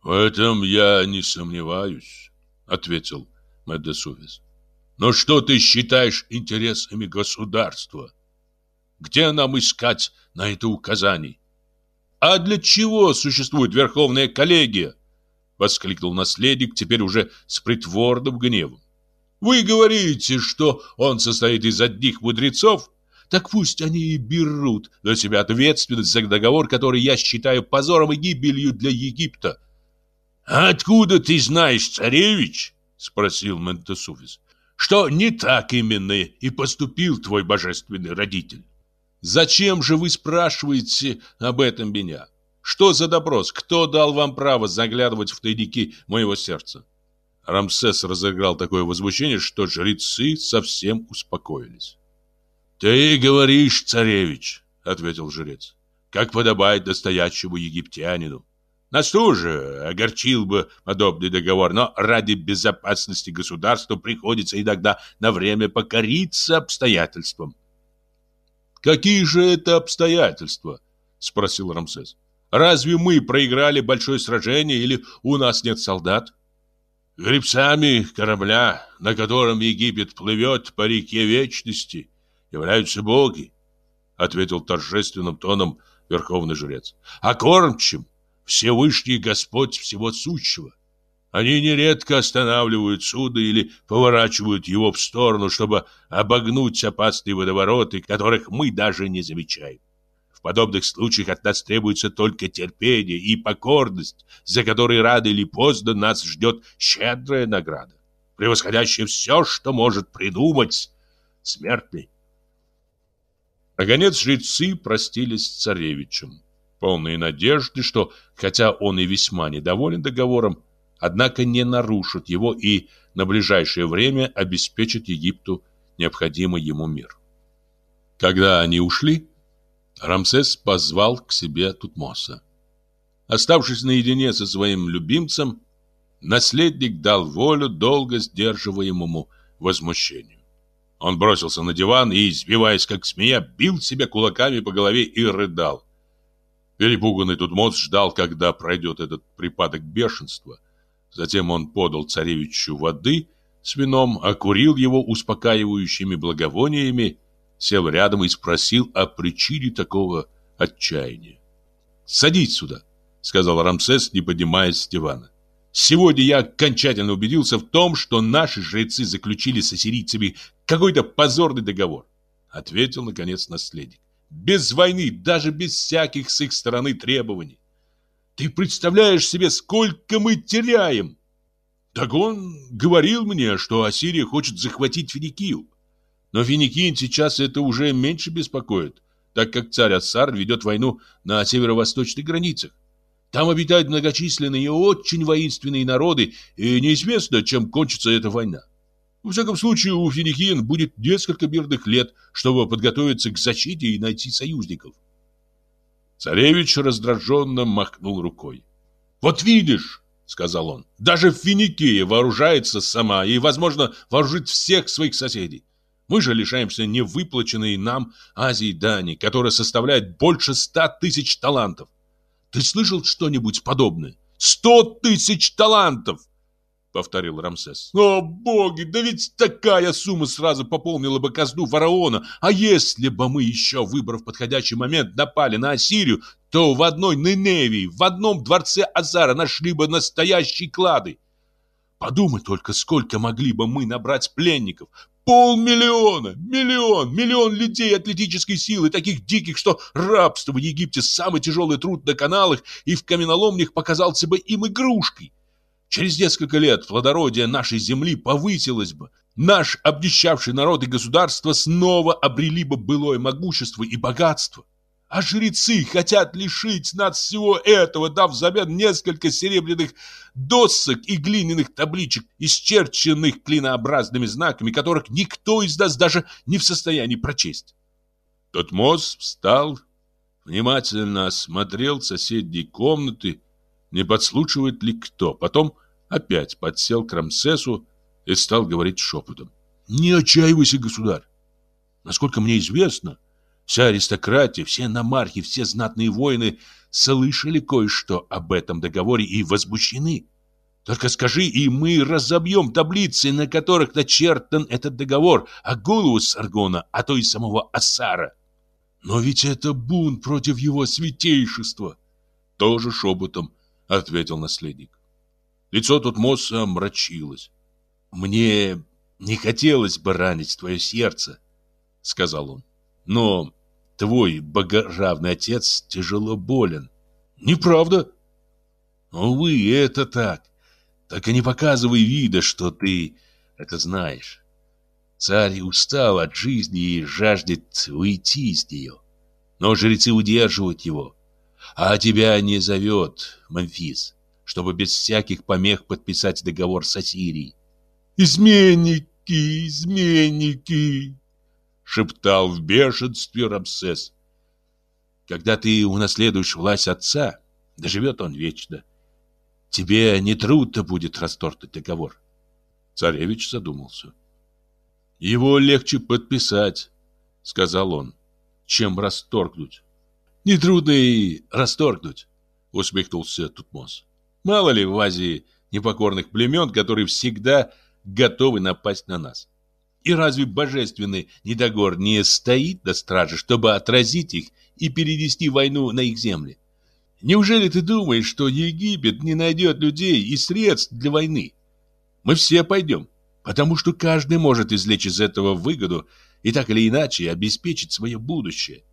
В этом я не сомневаюсь, ответил Медесувис. Но что ты считаешь интересами государства? Где нам искать на это указаний? А для чего существует Верховная коллегия? Воскликнул наследник, теперь уже с притворным гневом. Вы говорите, что он состоит из одних мудрецов? Так пусть они и берут на себя ответственность за договор, который я считаю позором и гибелью для Египта. «Откуда ты знаешь, царевич?» — спросил Ментесуфис что не так именно и поступил твой божественный родитель. Зачем же вы спрашиваете об этом меня? Что за допрос? Кто дал вам право заглядывать в тайники моего сердца? Рамсес разыграл такое возмущение, что жрецы совсем успокоились. «Ты говоришь, царевич», — ответил жрец, — «как подобает настоящему египтянину. Нас тоже огорчил бы подобный договор, но ради безопасности государства приходится иногда на время покориться обстоятельствам. «Какие же это обстоятельства?» – спросил Рамсес. «Разве мы проиграли большое сражение или у нас нет солдат?» «Гребцами корабля, на котором Египет плывет по реке Вечности, являются боги», – ответил торжественным тоном верховный жрец. «А кормчим Всевышний Господь всего сущего. Они нередко останавливают судно или поворачивают его в сторону, чтобы обогнуть опасные водовороты, которых мы даже не замечаем. В подобных случаях от нас требуется только терпение и покорность, за которые рано или поздно нас ждет щедрая награда. превосходящее все, что может придумать смертный. Наконец жрецы простились с царевичем, полные надежды, что, хотя он и весьма недоволен договором, однако не нарушит его и на ближайшее время обеспечит Египту необходимый ему мир. Когда они ушли, Рамсес позвал к себе Тутмоса. Оставшись наедине со своим любимцем, наследник дал волю долго сдерживаемому возмущению. Он бросился на диван и, избиваясь как змея, бил себя кулаками по голове и рыдал. Перепуганный Тутмос ждал, когда пройдет этот припадок бешенства. Затем он подал царевичу воды с вином, окурил его успокаивающими благовониями, сел рядом и спросил о причине такого отчаяния. «Садись сюда», — сказал Рамсес, не поднимаясь с дивана. Сегодня я окончательно убедился в том, что наши жрецы заключили с ассирийцами какой-то позорный договор. Ответил, наконец, наследник. Без войны, даже без всяких с их стороны требований. Ты представляешь себе, сколько мы теряем? Так он говорил мне, что Ассирия хочет захватить Финикию. Но Финикин сейчас это уже меньше беспокоит, так как царь Ассар ведет войну на северо-восточных границах. Там обитают многочисленные и очень воинственные народы, и неизвестно, чем кончится эта война. Во всяком случае, у финикиян будет несколько мирных лет, чтобы подготовиться к защите и найти союзников. Царевич раздраженно махнул рукой. «Вот видишь!» — сказал он. «Даже Финикия вооружается сама и, возможно, вооружит всех своих соседей. Мы же лишаемся невыплаченной нам Азии Дани, которая составляет больше ста тысяч талантов. Ты слышал что-нибудь подобное? Сто тысяч талантов! Повторил Рамсес. О, боги, да ведь такая сумма сразу пополнила бы казну фараона. А если бы мы еще, выбрав подходящий момент, напали на Ассирию, то в одной Ниневии, в одном дворце Азара нашли бы настоящие клады. Подумай только, сколько могли бы мы набрать пленников, Полмиллиона, миллион, миллион людей атлетической силы, таких диких, что рабство в Египте самый тяжелый труд на каналах и в каменоломнях показался бы им игрушкой. Через несколько лет плодородие нашей земли повысилось бы. Наш обнищавший народ и государство снова обрели бы былое могущество и богатство. А жрецы хотят лишить нас всего этого, дав взамен несколько серебряных досок и глиняных табличек, исчерченных клинообразными знаками, которых никто из нас даже не в состоянии прочесть. Тотмос встал, внимательно осмотрел соседние комнаты, не подслушивает ли кто. Потом опять подсел к Рамсесу и стал говорить шепотом. «Не отчаивайся, государь! Насколько мне известно, — Вся аристократия, все намархи, все знатные воины слышали кое-что об этом договоре и возмущены. Только скажи, и мы разобьем таблицы, на которых начертан этот договор, а голову Саргона, а то и самого Асара. Но ведь это бунт против его святейшества. Тоже шепотом ответил наследник. Лицо Тутмоса омрачилось. Мне не хотелось бы ранить твое сердце, сказал он. Но твой богоравный отец тяжело болен. Неправда? Увы, это так. Так и не показывай вида, что ты это знаешь. Царь устал от жизни и жаждет уйти из нее. Но жрецы удерживают его. А тебя не зовет Мемфис, чтобы без всяких помех подписать договор с Ассирией. «Изменники, изменники!» Шептал в бешенстве Рамсес. Когда ты унаследуешь власть отца, доживет он вечно. Тебе не трудно будет расторгнуть договор. Царевич задумался. Его легче подписать, сказал он, чем расторгнуть. Нетрудно и расторгнуть, усмехнулся Тутмос. Мало ли в Азии непокорных племен, которые всегда готовы напасть на нас. И разве божественный недогор не стоит на страже, чтобы отразить их и перенести войну на их земли? Неужели ты думаешь, что Египет не найдет людей и средств для войны? Мы все пойдем, потому что каждый может извлечь из этого выгоду и так или иначе обеспечить свое будущее.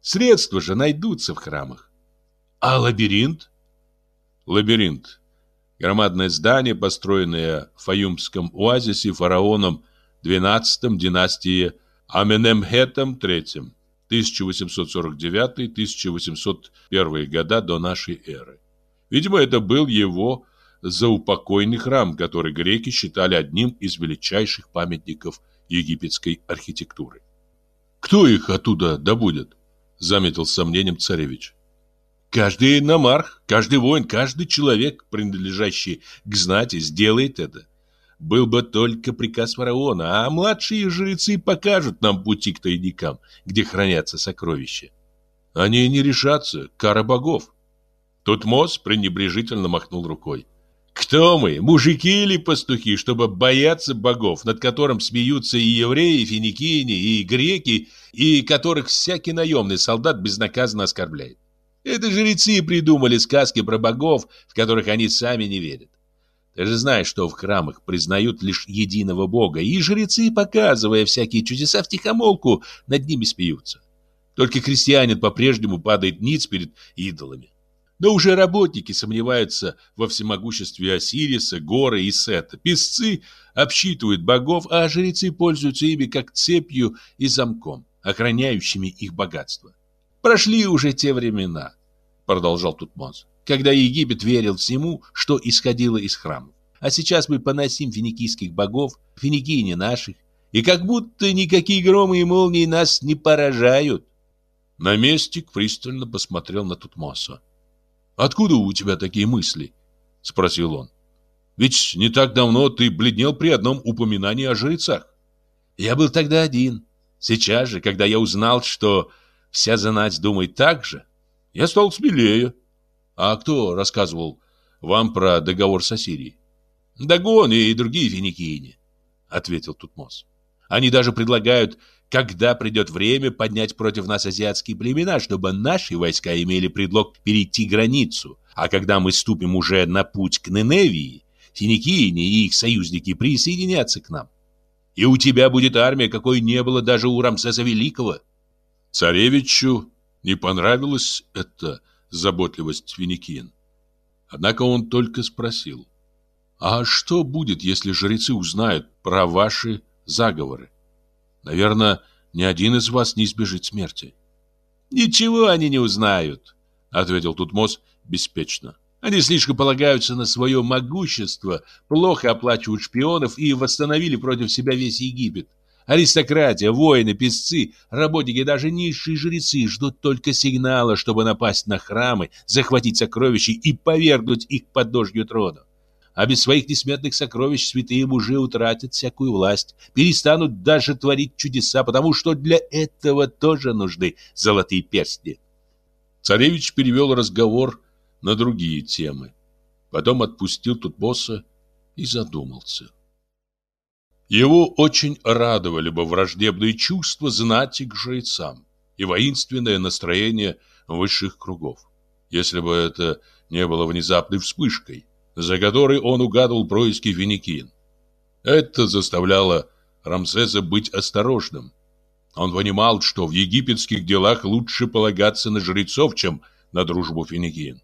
Средства же найдутся в храмах. А лабиринт? Лабиринт. Громадное здание, построенное в Фаюмском оазисе фараоном XII династии Аменемхетом III 1849-1801 года до нашей эры. Видимо, это был его заупокойный храм, который греки считали одним из величайших памятников египетской архитектуры. «Кто их оттуда добудет?» – заметил с сомнением царевич. «Каждый намарх, каждый воин, каждый человек, принадлежащий к знати, сделает это. Был бы только приказ фараона, а младшие жрецы покажут нам пути к тайникам, где хранятся сокровища. Они не решатся, кара богов». Тут Мос пренебрежительно махнул рукой. Кто мы, мужики или пастухи, чтобы бояться богов, над которым смеются и евреи, и финикийне, и греки, и которых всякий наемный солдат безнаказанно оскорбляет? Это жрецы придумали сказки про богов, в которых они сами не верят. Ты же знаешь, что в храмах признают лишь единого бога, и жрецы, показывая всякие чудеса втихомолку, над ними смеются. Только христианин по-прежнему падает ниц перед идолами. Но уже работники сомневаются во всемогуществе Осириса, Гора и Сета. Песцы обсчитывают богов, а жрецы пользуются ими как цепью и замком, охраняющими их богатство. Прошли уже те времена, продолжал Тутмос, когда Египет верил всему, что исходило из храмов. А сейчас мы поносим финикийских богов, финикии не наших, и как будто никакие громы и молнии нас не поражают. Наместник пристально посмотрел на Тутмоса. Откуда у тебя такие мысли? Спросил он. Ведь не так давно ты бледнел при одном упоминании о жрецах. Я был тогда один. Сейчас же, когда я узнал, что вся знать думает так же, я стал смелее. А кто рассказывал вам про договор с Ассирией? Дагон и другие финикийни, ответил Тутмос. Они даже предлагают когда придет время поднять против нас азиатские племена, чтобы наши войска имели предлог перейти границу. А когда мы ступим уже на путь к Ниневии, финикийне и их союзники присоединятся к нам. И у тебя будет армия, какой не было даже у Рамсеса Великого. Царевичу не понравилась эта заботливость финикиен. Однако он только спросил, а что будет, если жрецы узнают про ваши заговоры? Наверное, ни один из вас не избежит смерти. Ничего они не узнают, ответил Тутмос беспечно. Они слишком полагаются на свое могущество, плохо оплачивают шпионов и восстановили против себя весь Египет. Аристократия, воины, песцы, работники, даже низшие жрецы ждут только сигнала, чтобы напасть на храмы, захватить сокровища и повергнуть их под дождью трона а без своих несметных сокровищ святые мужи утратят всякую власть, перестанут даже творить чудеса, потому что для этого тоже нужны золотые перстни. Царевич перевел разговор на другие темы. Потом отпустил тут босса и задумался. Его очень радовали бы враждебные чувства знати к жрецам и воинственное настроение высших кругов, если бы это не было внезапной вспышкой за которой он угадывал происки финикин. Это заставляло Рамсеса быть осторожным. Он понимал, что в египетских делах лучше полагаться на жрецов, чем на дружбу финикиен.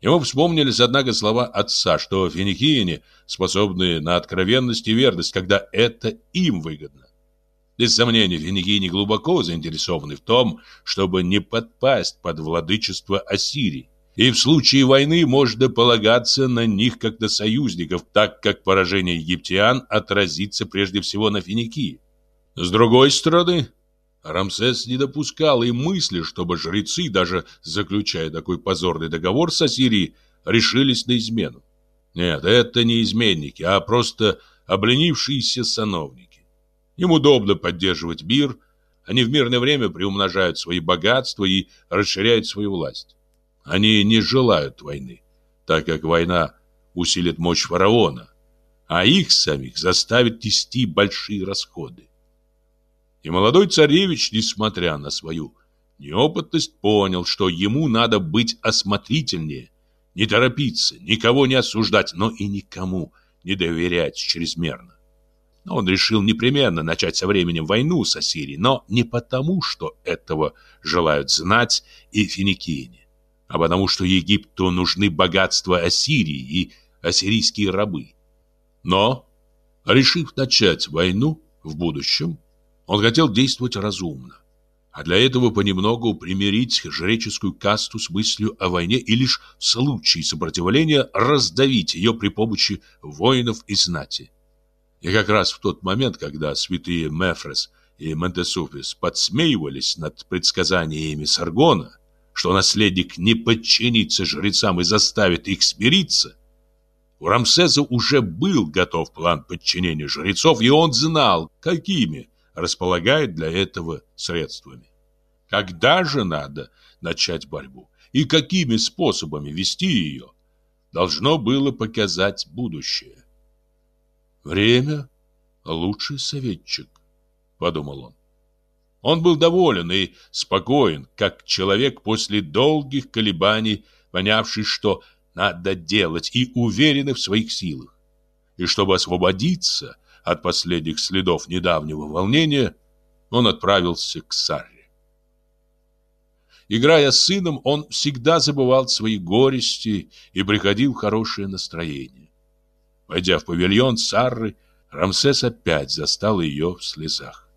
Ему вспомнились, однако, слова отца, что финикияне способны на откровенность и верность, когда это им выгодно. Без сомнения, финикияне глубоко заинтересованы в том, чтобы не подпасть под владычество Ассирии и в случае войны можно полагаться на них как на союзников, так как поражение египтян отразится прежде всего на Финикии. С другой стороны, Рамсес не допускал и мысли, чтобы жрецы, даже заключая такой позорный договор с Ассирией, решились на измену. Нет, это не изменники, а просто обленившиеся сановники. Им удобно поддерживать мир, они в мирное время приумножают свои богатства и расширяют свою власть. Они не желают войны, так как война усилит мощь фараона, а их самих заставит нести большие расходы. И молодой царевич, несмотря на свою неопытность, понял, что ему надо быть осмотрительнее, не торопиться, никого не осуждать, но и никому не доверять чрезмерно. Он решил непременно начать со временем войну с Ассирией, но не потому, что этого желают знать и финикийне, а потому что Египту нужны богатства Ассирии и ассирийские рабы. Но, решив начать войну в будущем, он хотел действовать разумно, а для этого понемногу примирить жреческую касту с мыслью о войне и лишь в случае сопротивления раздавить ее при помощи воинов и знати. И как раз в тот момент, когда святые Мефрес и Монтесуфис подсмеивались над предсказаниями Саргона, что наследник не подчинится жрецам и заставит их смириться, у Рамсеса уже был готов план подчинения жрецов, и он знал, какими располагает для этого средствами. Когда же надо начать борьбу и какими способами вести ее, должно было показать будущее. Время – лучший советчик, подумал он. Он был доволен и спокоен, как человек после долгих колебаний, понявший, что надо делать, и уверенный в своих силах. И чтобы освободиться от последних следов недавнего волнения, он отправился к Сарре. Играя с сыном, он всегда забывал свои горести и приходил в хорошее настроение. Войдя в павильон Сарры, Рамсес опять застал ее в слезах.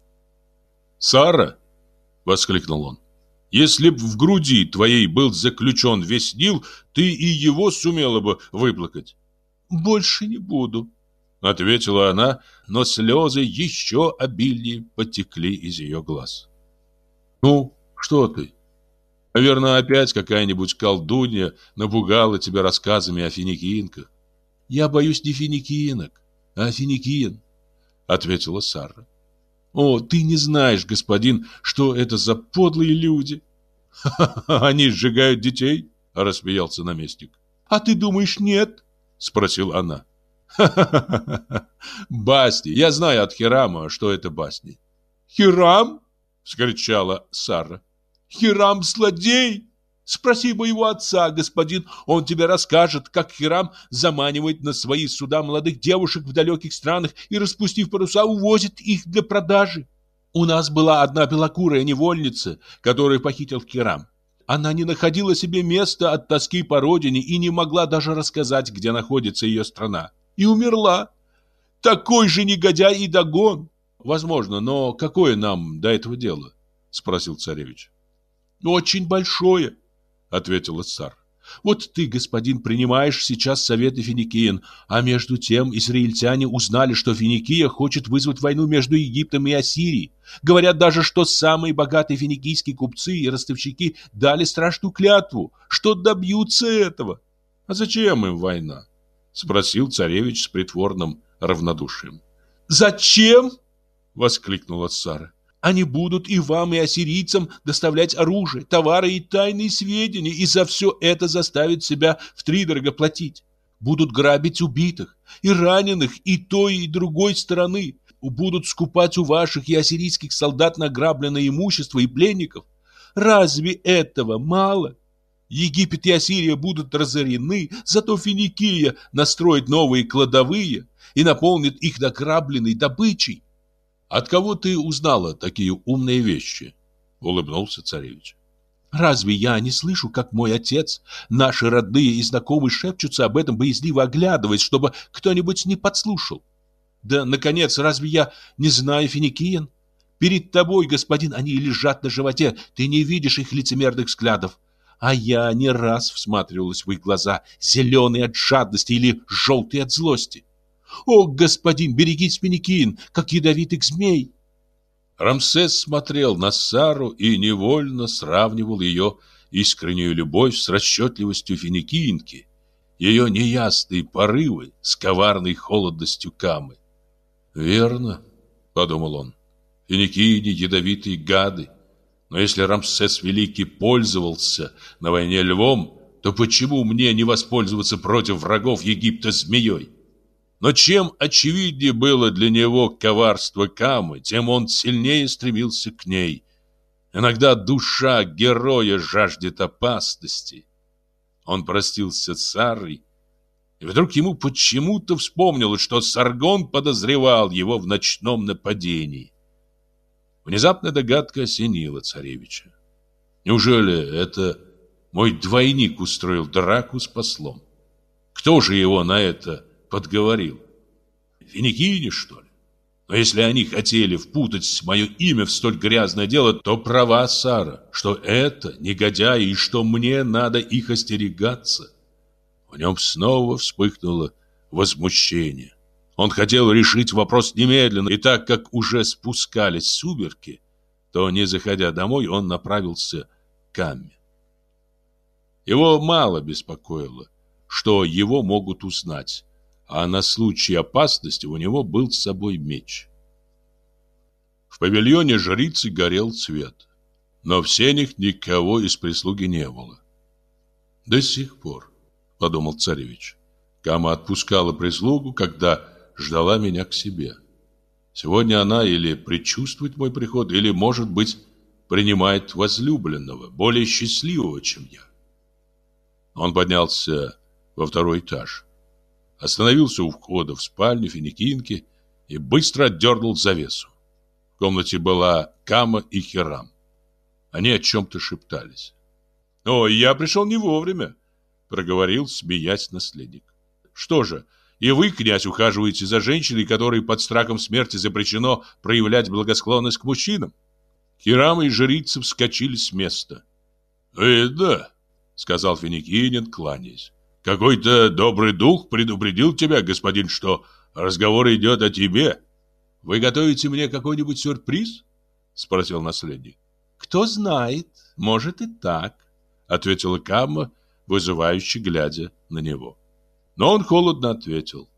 «Сара!» — воскликнул он. «Если б в груди твоей был заключен весь Нил, ты и его сумела бы выплакать». «Больше не буду», — ответила она, но слезы еще обильнее потекли из ее глаз. «Ну, что ты? Наверное, опять какая-нибудь колдунья напугала тебя рассказами о финикиинках». «Я боюсь не финикиинок, а финикиин», — ответила Сара. О, ты не знаешь, господин, что это за подлые люди. Они сжигают детей, рассмеялся наместник. А ты думаешь, нет? спросила она. Басни. Я знаю от Хирама, что это басни. Хирам? вскричала Сара. Хирам злодей? Спроси моего отца, господин, он тебе расскажет, как Хирам заманивает на свои суда молодых девушек в далеких странах и, распустив паруса, увозит их для продажи. У нас была одна белокурая невольница, которую похитил Хирам. Она не находила себе места от тоски по родине и не могла даже рассказать, где находится ее страна. И умерла. Такой же негодяй и догон. Возможно, но какое нам до этого дело? Спросил царевич. Очень большое ответила царь. Вот ты, господин, принимаешь сейчас советы финикиен, а между тем израильтяне узнали, что Финикия хочет вызвать войну между Египтом и Ассирией. Говорят даже, что самые богатые финикийские купцы и ростовщики дали страшную клятву, что добьются этого. А зачем им война? Спросил царевич с притворным равнодушием. Зачем? Воскликнула Сара. Они будут и вам, и ассирийцам доставлять оружие, товары и тайные сведения, и за все это заставят себя втридорого платить. Будут грабить убитых и раненых и той, и другой стороны. Будут скупать у ваших и ассирийских солдат награбленное имущество и пленников. Разве этого мало? Египет и Ассирия будут разорены, зато Финикия настроит новые кладовые и наполнит их награбленной добычей. От кого ты узнала такие умные вещи? Улыбнулся царевич. Разве я не слышу, как мой отец, наши родные и знакомые шепчутся об этом, боязливо оглядываясь, чтобы кто-нибудь не подслушал? Да, наконец, разве я не знаю финикиен? Перед тобой, господин, они лежат на животе, ты не видишь их лицемерных взглядов. А я не раз всматривалась в их глаза, зеленые от жадности или желтые от злости. О, господин, берегись, Финикин, как ядовитых змей!» Рамсес смотрел на Сару и невольно сравнивал ее искреннюю любовь с расчетливостью финикинки, ее неясные порывы с коварной холодностью камы. «Верно», — подумал он, — «финикини — ядовитые гады, но если Рамсес Великий пользовался на войне львом, то почему мне не воспользоваться против врагов Египта змеей?» Но чем очевиднее было для него коварство Камы, тем он сильнее стремился к ней. Иногда душа героя жаждет опасности. Он простился с Сарой, и вдруг ему почему-то вспомнилось, что Саргон подозревал его в ночном нападении. Внезапная догадка осенила царевича. Неужели это Мой двойник устроил драку с послом. Кто же его на это подговорил? Финикини, что ли? Но если они хотели впутать мое имя в столь грязное дело, то права Сара, что это негодяи и что мне надо их остерегаться. В нем снова вспыхнуло возмущение. Он хотел решить вопрос немедленно, и так как уже спускались сумерки, то, не заходя домой, он направился к Амме. Его мало беспокоило, что его могут узнать, а на случай опасности у него был с собой меч. В павильоне жрицы горел свет, но в сенях никого из прислуги не было. До сих пор, подумал царевич, Кама отпускала прислугу, когда ждала меня к себе. Сегодня она или предчувствует мой приход, или, может быть, принимает возлюбленного, более счастливого, чем я. Он поднялся во второй этаж остановился у входа в спальню Финикинки и быстро отдернул завесу. В комнате была Кама и Хирам. Они о чем-то шептались. «О, я пришел не вовремя», — проговорил, смеясь наследник. «Что же, и вы, князь, ухаживаете за женщиной, которой под страхом смерти запрещено проявлять благосклонность к мужчинам?» Хирам и жрица вскочили с места. «Э, да», — сказал Финикинин, кланяясь. Какой-то добрый дух предупредил тебя, господин, что разговор идет о тебе. Вы готовите мне какой-нибудь сюрприз? Спросил наследник. Кто знает, может и так, ответила Камма, вызывающе глядя на него. Но он холодно ответил.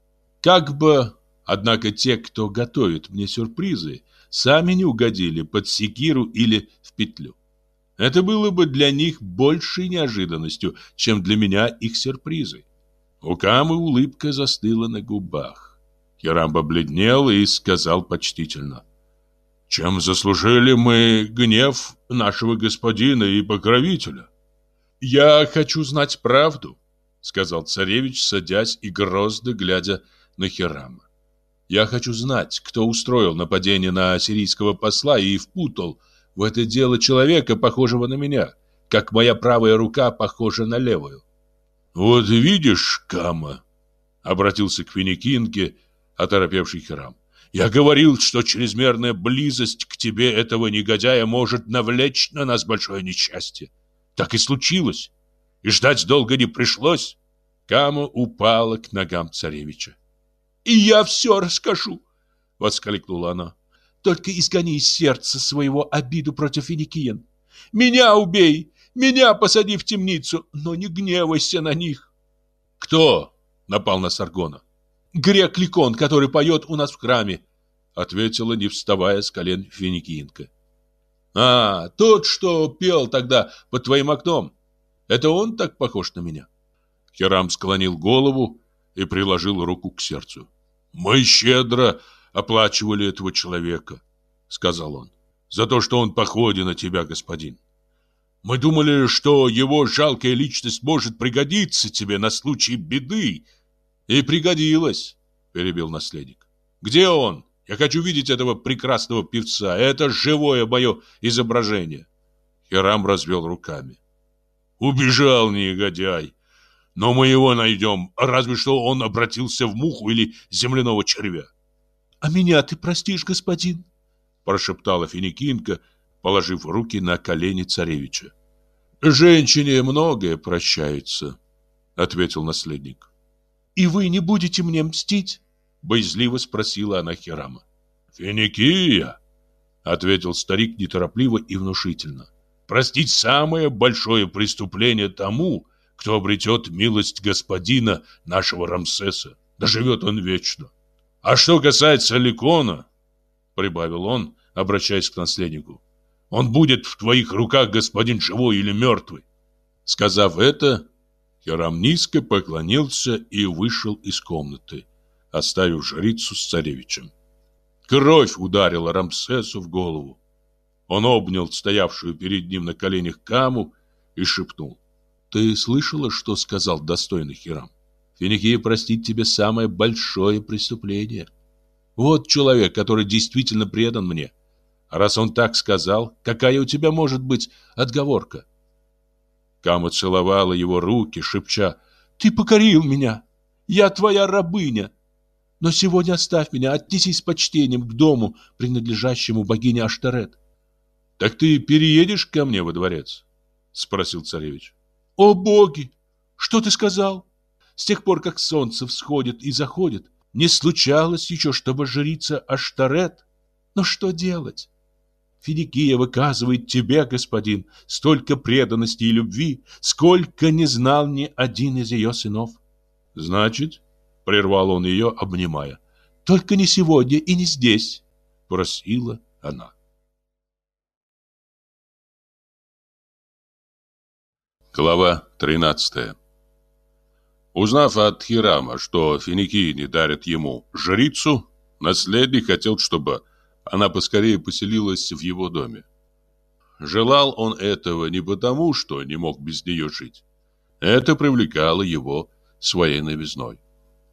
Как бы, однако, те, кто готовит мне сюрпризы, сами не угодили под секиру или в петлю. Это было бы для них большей неожиданностью, чем для меня их сюрпризы. У Камы улыбка застыла на губах. Хирам побледнел и сказал почтительно. «Чем заслужили мы гнев нашего господина и покровителя?» «Я хочу знать правду», — сказал царевич, садясь и грозно глядя на Хирама. «Я хочу знать, кто устроил нападение на сирийского посла и впутал в это дело человека, похожего на меня, как моя правая рука похожа на левую. «Вот видишь, Кама», — обратился к Финикинке, оторопевший храм, «я говорил, что чрезмерная близость к тебе этого негодяя может навлечь на нас большое несчастье. Так и случилось, и ждать долго не пришлось». Кама упала к ногам царевича. «И я все расскажу!» — воскликнула она. Только изгони из сердца своего обиду против финикиян. Меня убей, меня посади в темницу, но не гневайся на них. Кто напал на Саргона? Грек Ликон, который поет у нас в храме, ответила, не вставая с колен финикиянка. А, тот, что пел тогда под твоим окном. Это он так похож на меня? Херам склонил голову и приложил руку к сердцу. Мы щедро оплачивали этого человека, сказал он, за то, что он походен на тебя, господин. Мы думали, что его жалкая личность может пригодиться тебе на случай беды. И пригодилась, перебил наследник. Где он? Я хочу видеть этого прекрасного певца. Это живое мое изображение. Херам развел руками. Убежал негодяй. Но мы его найдем, разве что он обратился в муху или земляного червя. «А меня ты простишь, господин?» Прошептала Финикинка, положив руки на колени царевича. «Женщине многое прощается», — ответил наследник. «И вы не будете мне мстить?» — боязливо спросила она Хирама. «Финикия!» — ответил старик неторопливо и внушительно. «Простить самое большое преступление тому, кто обретет милость господина нашего Рамсеса. Да живет он вечно. А что касается Ликона, прибавил он, обращаясь к наследнику, он будет в твоих руках, господин живой или мертвый. Сказав это, Хирам низко поклонился и вышел из комнаты, оставив жрицу с царевичем. Кровь ударила Рамсесу в голову. Он обнял стоявшую перед ним на коленях Каму и шепнул. «Ты слышала, что сказал достойный Хирам? Финикия простит тебе самое большое преступление. Вот человек, который действительно предан мне. А раз он так сказал, какая у тебя может быть отговорка? Кама целовала его руки, шепча «Ты покорил меня! Я твоя рабыня! Но сегодня оставь меня, отнесись с почтением к дому, принадлежащему богине Аштарет». «Так ты переедешь ко мне во дворец?» — спросил царевич. «О боги! Что ты сказал? С тех пор, как солнце всходит и заходит, не случалось еще, чтобы жрица Аштарет. Но что делать? Финикия выказывает тебе, господин, столько преданности и любви, сколько не знал ни один из ее сынов. Значит, прервал он ее, обнимая, только не сегодня и не здесь, просила она. Глава 13 Узнав от Хирама, что финикии не дарят ему жрицу, наследник хотел, чтобы она поскорее поселилась в его доме. Желал он этого не потому, что не мог без нее жить. Это привлекало его своей новизной.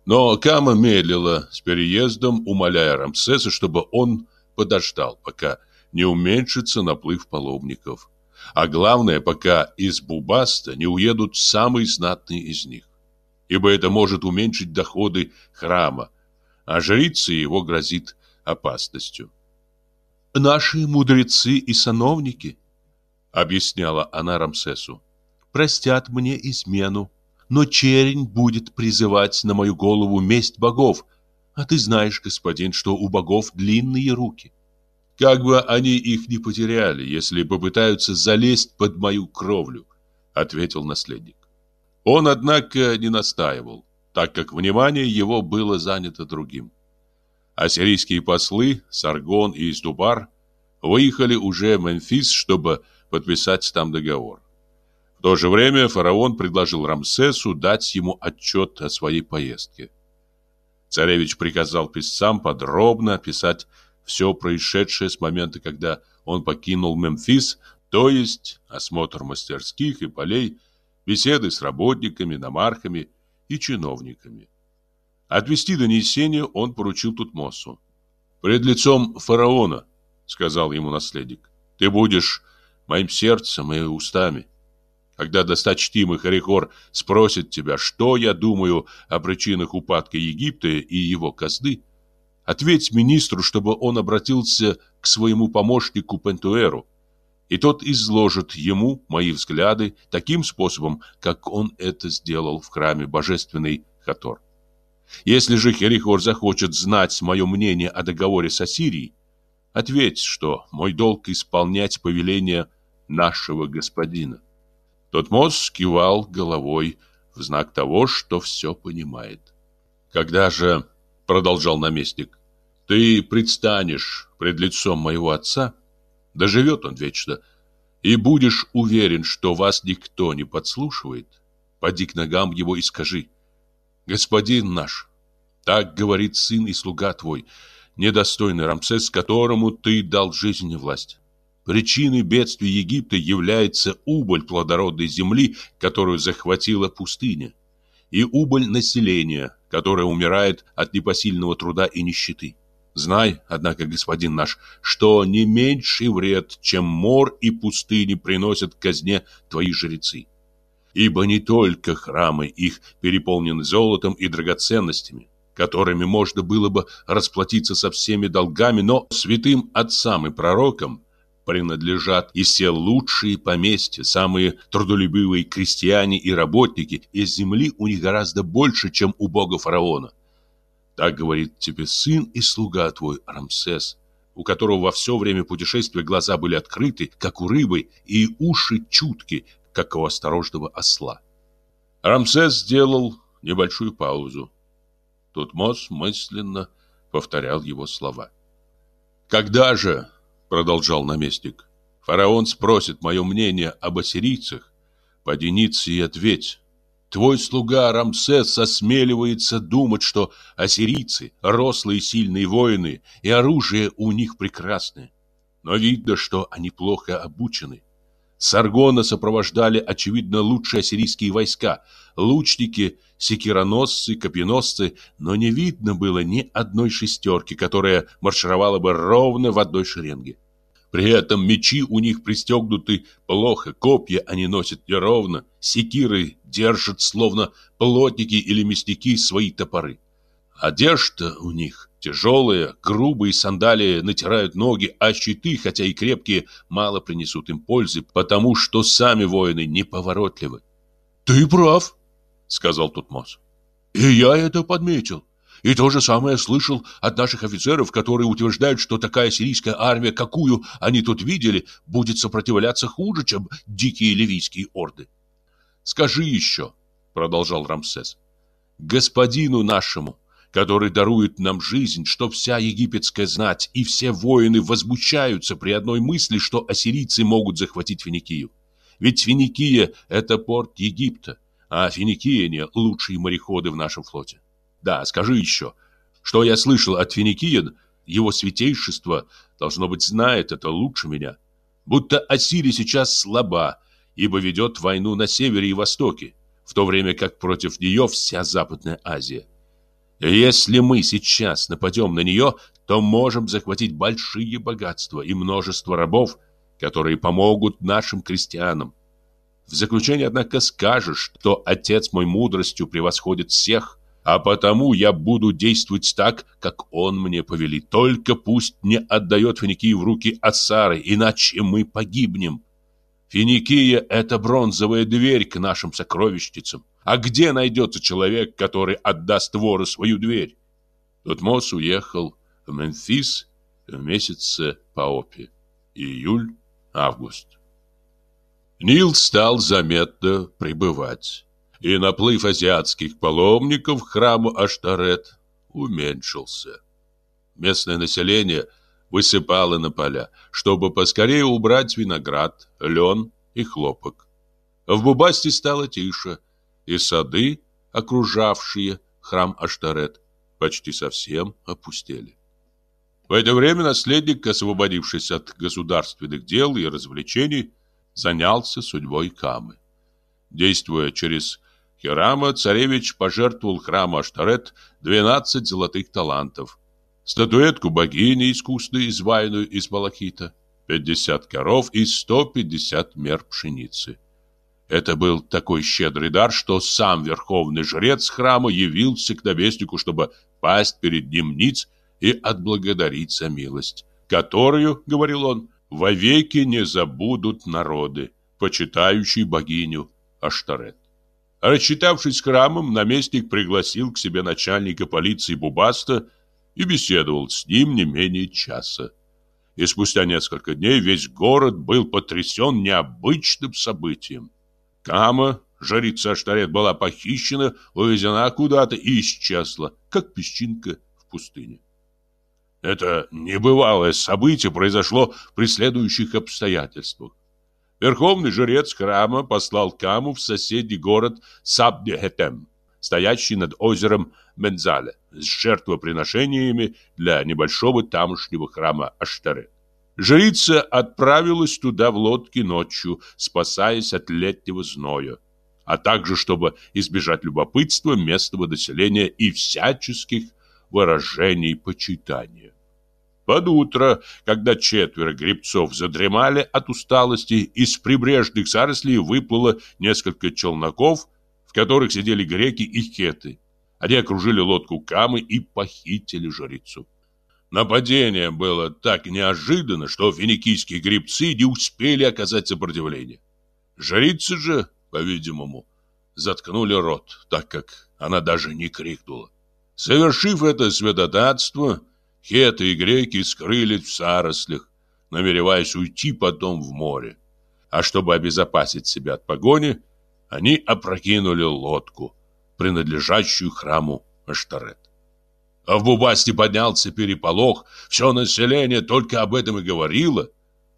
Но Кама медлила с переездом, умоляя Рамсеса, чтобы он подождал, пока не уменьшится наплыв паломников. А главное, пока из Бубаста не уедут самые знатные из них. Ибо это может уменьшить доходы храма, а жрице его грозит опасностью наши мудрецы и сановники, объясняла она Рамсесу, простят мне измену, но черень будет призывать на мою голову месть богов, а ты знаешь, господин, что у богов длинные руки. Как бы они их не потеряли, если попытаются залезть под мою кровлю, ответил наследник. Он, однако, не настаивал, так как внимание его было занято другим. Ассирийские послы Саргон и Истубар выехали уже в Мемфис, чтобы подписать там договор. В то же время фараон предложил Рамсесу дать ему отчет о своей поездке. Царевич приказал писцам подробно описать все происшедшее с момента, когда он покинул Мемфис, то есть осмотр мастерских и полей, беседы с работниками, намархами и чиновниками. Отвести донесение он поручил Тутмосу. «Пред лицом фараона», — сказал ему наследник, — «ты будешь моим сердцем и устами. Когда досточтимый Харихор спросит тебя, что я думаю о причинах упадка Египта и его казны, ответь министру, чтобы он обратился к своему помощнику Пентуэру, и тот изложит ему мои взгляды таким способом, как он это сделал в храме божественный Хатор. Если же Херихор захочет знать мое мнение о договоре с Ассирией, ответь, что мой долг исполнять повеление нашего господина. Тот Тотмос кивал головой в знак того, что все понимает. Когда же, продолжал наместник, ты предстанешь пред лицом моего отца, доживет он вечно, и будешь уверен, что вас никто не подслушивает, поди к ногам его и скажи — господин наш, так говорит сын и слуга твой, недостойный Рамсес, которому ты дал жизнь и власть. Причиной бедствия Египта является убыль плодородной земли, которую захватила пустыня, и убыль населения, которое умирает от непосильного труда и нищеты. Знай, однако, господин наш, что не меньший вред, чем мор и пустыни приносят казне твои жрецы ибо не только храмы их переполнены золотом и драгоценностями, которыми можно было бы расплатиться со всеми долгами, но святым отцам и пророкам принадлежат и все лучшие поместья, самые трудолюбивые крестьяне и работники, и земли у них гораздо больше, чем у бога фараона. Так говорит тебе сын и слуга твой Рамсес, у которого во все время путешествия глаза были открыты, как у рыбы, и уши чутки, как у осторожного осла. Рамсес сделал небольшую паузу. Тутмос мысленно повторял его слова. «Когда же, — продолжал наместник, — фараон спросит мое мнение об ассирийцах, поденицы и ответь, Твой слуга Рамсес осмеливается думать, что ассирийцы – рослые сильные воины, и оружие у них прекрасное. Но видно, что они плохо обучены. Саргона сопровождали, очевидно, лучшие ассирийские войска, лучники, секироносцы, копьеносцы, но не видно было ни одной шестерки, которая маршировала бы ровно в одной шеренге. При этом мечи у них пристегнуты плохо, копья они носят неровно, секиры держат словно плотники или мясники свои топоры. Одежда у них тяжелая, грубые сандалии натирают ноги, а щиты, хотя и крепкие, мало принесут им пользы, потому что сами воины неповоротливы. «Ты прав», — сказал Тутмос. «И я это подметил. И то же самое слышал от наших офицеров, которые утверждают, что такая сирийская армия, какую они тут видели, будет сопротивляться хуже, чем дикие ливийские орды. «Скажи еще», — продолжал Рамсес, — «господину нашему, который дарует нам жизнь, что вся египетская знать и все воины возмущаются при одной мысли, что ассирийцы могут захватить Финикию. Ведь Финикия – это порт Египта, а финикияне – лучшие мореходы в нашем флоте. Да, скажи еще, что я слышал от финикиян, его святейшество, должно быть, знает это лучше меня. Будто Ассирия сейчас слаба, ибо ведет войну на севере и востоке, в то время как против нее вся Западная Азия. Если мы сейчас нападем на нее, то можем захватить большие богатства и множество рабов, которые помогут нашим крестьянам. В заключение, однако, скажешь, что отец мой мудростью превосходит всех, а потому я буду действовать так, как он мне повелит. Только пусть не отдает Финикии в руки Ассары, иначе мы погибнем. Финикия — это бронзовая дверь к нашим сокровищницам. А где найдется человек, который отдаст вору свою дверь? Тутмос уехал в Мемфис в месяце Паопи. Июль-август. Нил стал заметно прибывать и наплыв азиатских паломников к храму Аштарет уменьшился. Местное население высыпало на поля, чтобы поскорее убрать виноград, лен и хлопок. В Бубасте стало тише, и сады, окружавшие храм Аштарет, почти совсем опустели. В это время наследник, освободившись от государственных дел и развлечений, занялся судьбой Камы. Действуя через Хирама царевич пожертвовал храму Аштарет 12 золотых талантов, статуэтку богини искусной, изваянную из малахита, 50 коров и 150 мер пшеницы. Это был такой щедрый дар, что сам верховный жрец храма явился к наместнику, чтобы пасть перед ним ниц и отблагодарить за милость, которую, говорил он, вовеки не забудут народы, почитающие богиню Аштарет. Рассчитавшись с храмом, наместник пригласил к себе начальника полиции Бубаста и беседовал с ним не менее часа. И спустя несколько дней весь город был потрясен необычным событием. Кама, жрица Аштарет, была похищена, увезена куда-то и исчезла, как песчинка в пустыне. Это небывалое событие произошло при следующих обстоятельствах. Верховный жрец храма послал Каму в соседний город Сабдехетем, стоящий над озером Мензале, с жертвоприношениями для небольшого тамошнего храма Аштарет. Жрица отправилась туда в лодке ночью, спасаясь от летнего зноя, а также чтобы избежать любопытства местного населения и всяческих выражений почитания. Под утро, когда четверо гребцов задремали от усталости, из прибрежных зарослей выплыло несколько челноков, в которых сидели греки и хеты. Они окружили лодку Камы и похитили жрицу. Нападение было так неожиданно, что финикийские гребцы не успели оказать сопротивление. Жрицы же, по-видимому, заткнули рот, так как она даже не крикнула. Совершив это святотатство, Хеты и греки скрылись в зарослях, намереваясь уйти потом в море. А чтобы обезопасить себя от погони, они опрокинули лодку, принадлежащую храму Аштарет. А в Бубасте поднялся переполох, все население только об этом и говорило.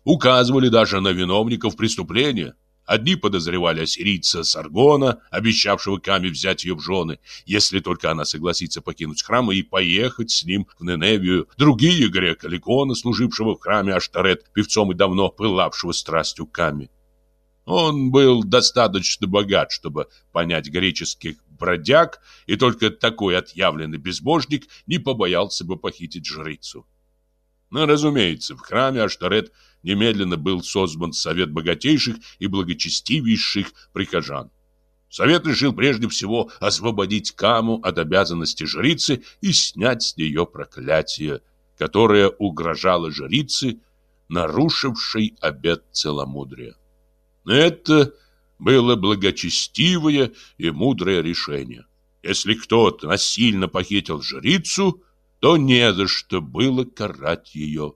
Указывали даже на виновников преступления. Одни подозревали ассирийца Саргона, обещавшего Каме взять ее в жены, если только она согласится покинуть храм и поехать с ним в Неневию. Другие грека Ликона, служившего в храме Аштарет, певцом и давно пылавшего страстью Каме. Он был достаточно богат, чтобы понять греческих бродяг, и только такой отъявленный безбожник не побоялся бы похитить жрицу. Но, разумеется, в храме Аштарет немедленно был созван совет богатейших и благочестивейших прихожан. Совет решил прежде всего освободить Каму от обязанности жрицы и снять с нее проклятие, которое угрожало жрице, нарушившей обет целомудрия. Это было благочестивое и мудрое решение. Если кто-то насильно похитил жрицу, то не за что было карать ее.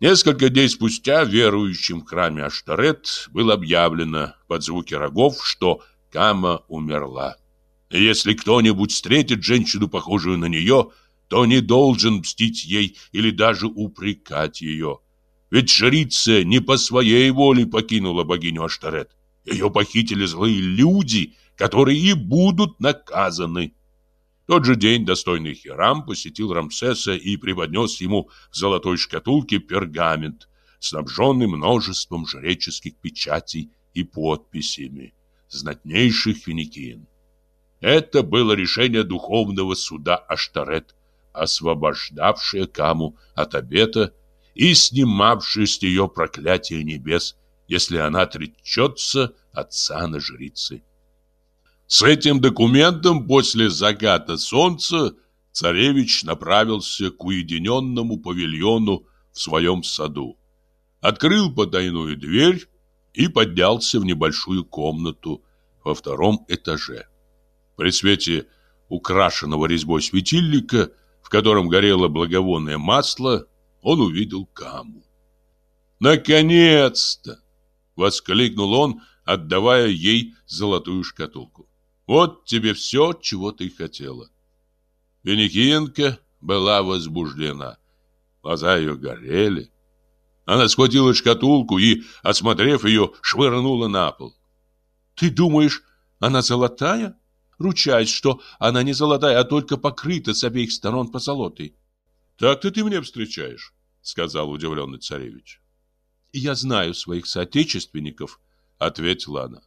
Несколько дней спустя верующим в храме Аштарет было объявлено под звуки рогов, что Кама умерла. Если кто-нибудь встретит женщину, похожую на нее, то не должен мстить ей или даже упрекать ее. Ведь жрица не по своей воле покинула богиню Аштарет. Ее похитили злые люди, которые и будут наказаны. Тот же день достойный Хирам посетил Рамсеса и преподнес ему в золотой шкатулке пергамент, снабженный множеством жреческих печатей и подписями знатнейших финикиен. Это было решение духовного суда Аштарет, освобождавшее Каму от обета и снимавшее с нее проклятие небес если она отречется от сана жрицы. С этим документом после заката солнца царевич направился к уединенному павильону в своем саду. Открыл потайную дверь и поднялся в небольшую комнату во втором этаже. При свете украшенного резьбой светильника, в котором горело благовонное масло, он увидел Каму. «Наконец-то!» Воскликнул он, отдавая ей золотую шкатулку. Вот тебе все, чего ты хотела. Веникиенко была возбуждена. Глаза ее горели. Она схватила шкатулку и, осмотрев ее, швырнула на пол. «Ты думаешь, она золотая?» Ручаюсь, что она не золотая, а только покрыта с обеих сторон позолотой. «Так-то ты мне встречаешь», — сказал удивленный царевич. «Я знаю своих соотечественников», — ответила она.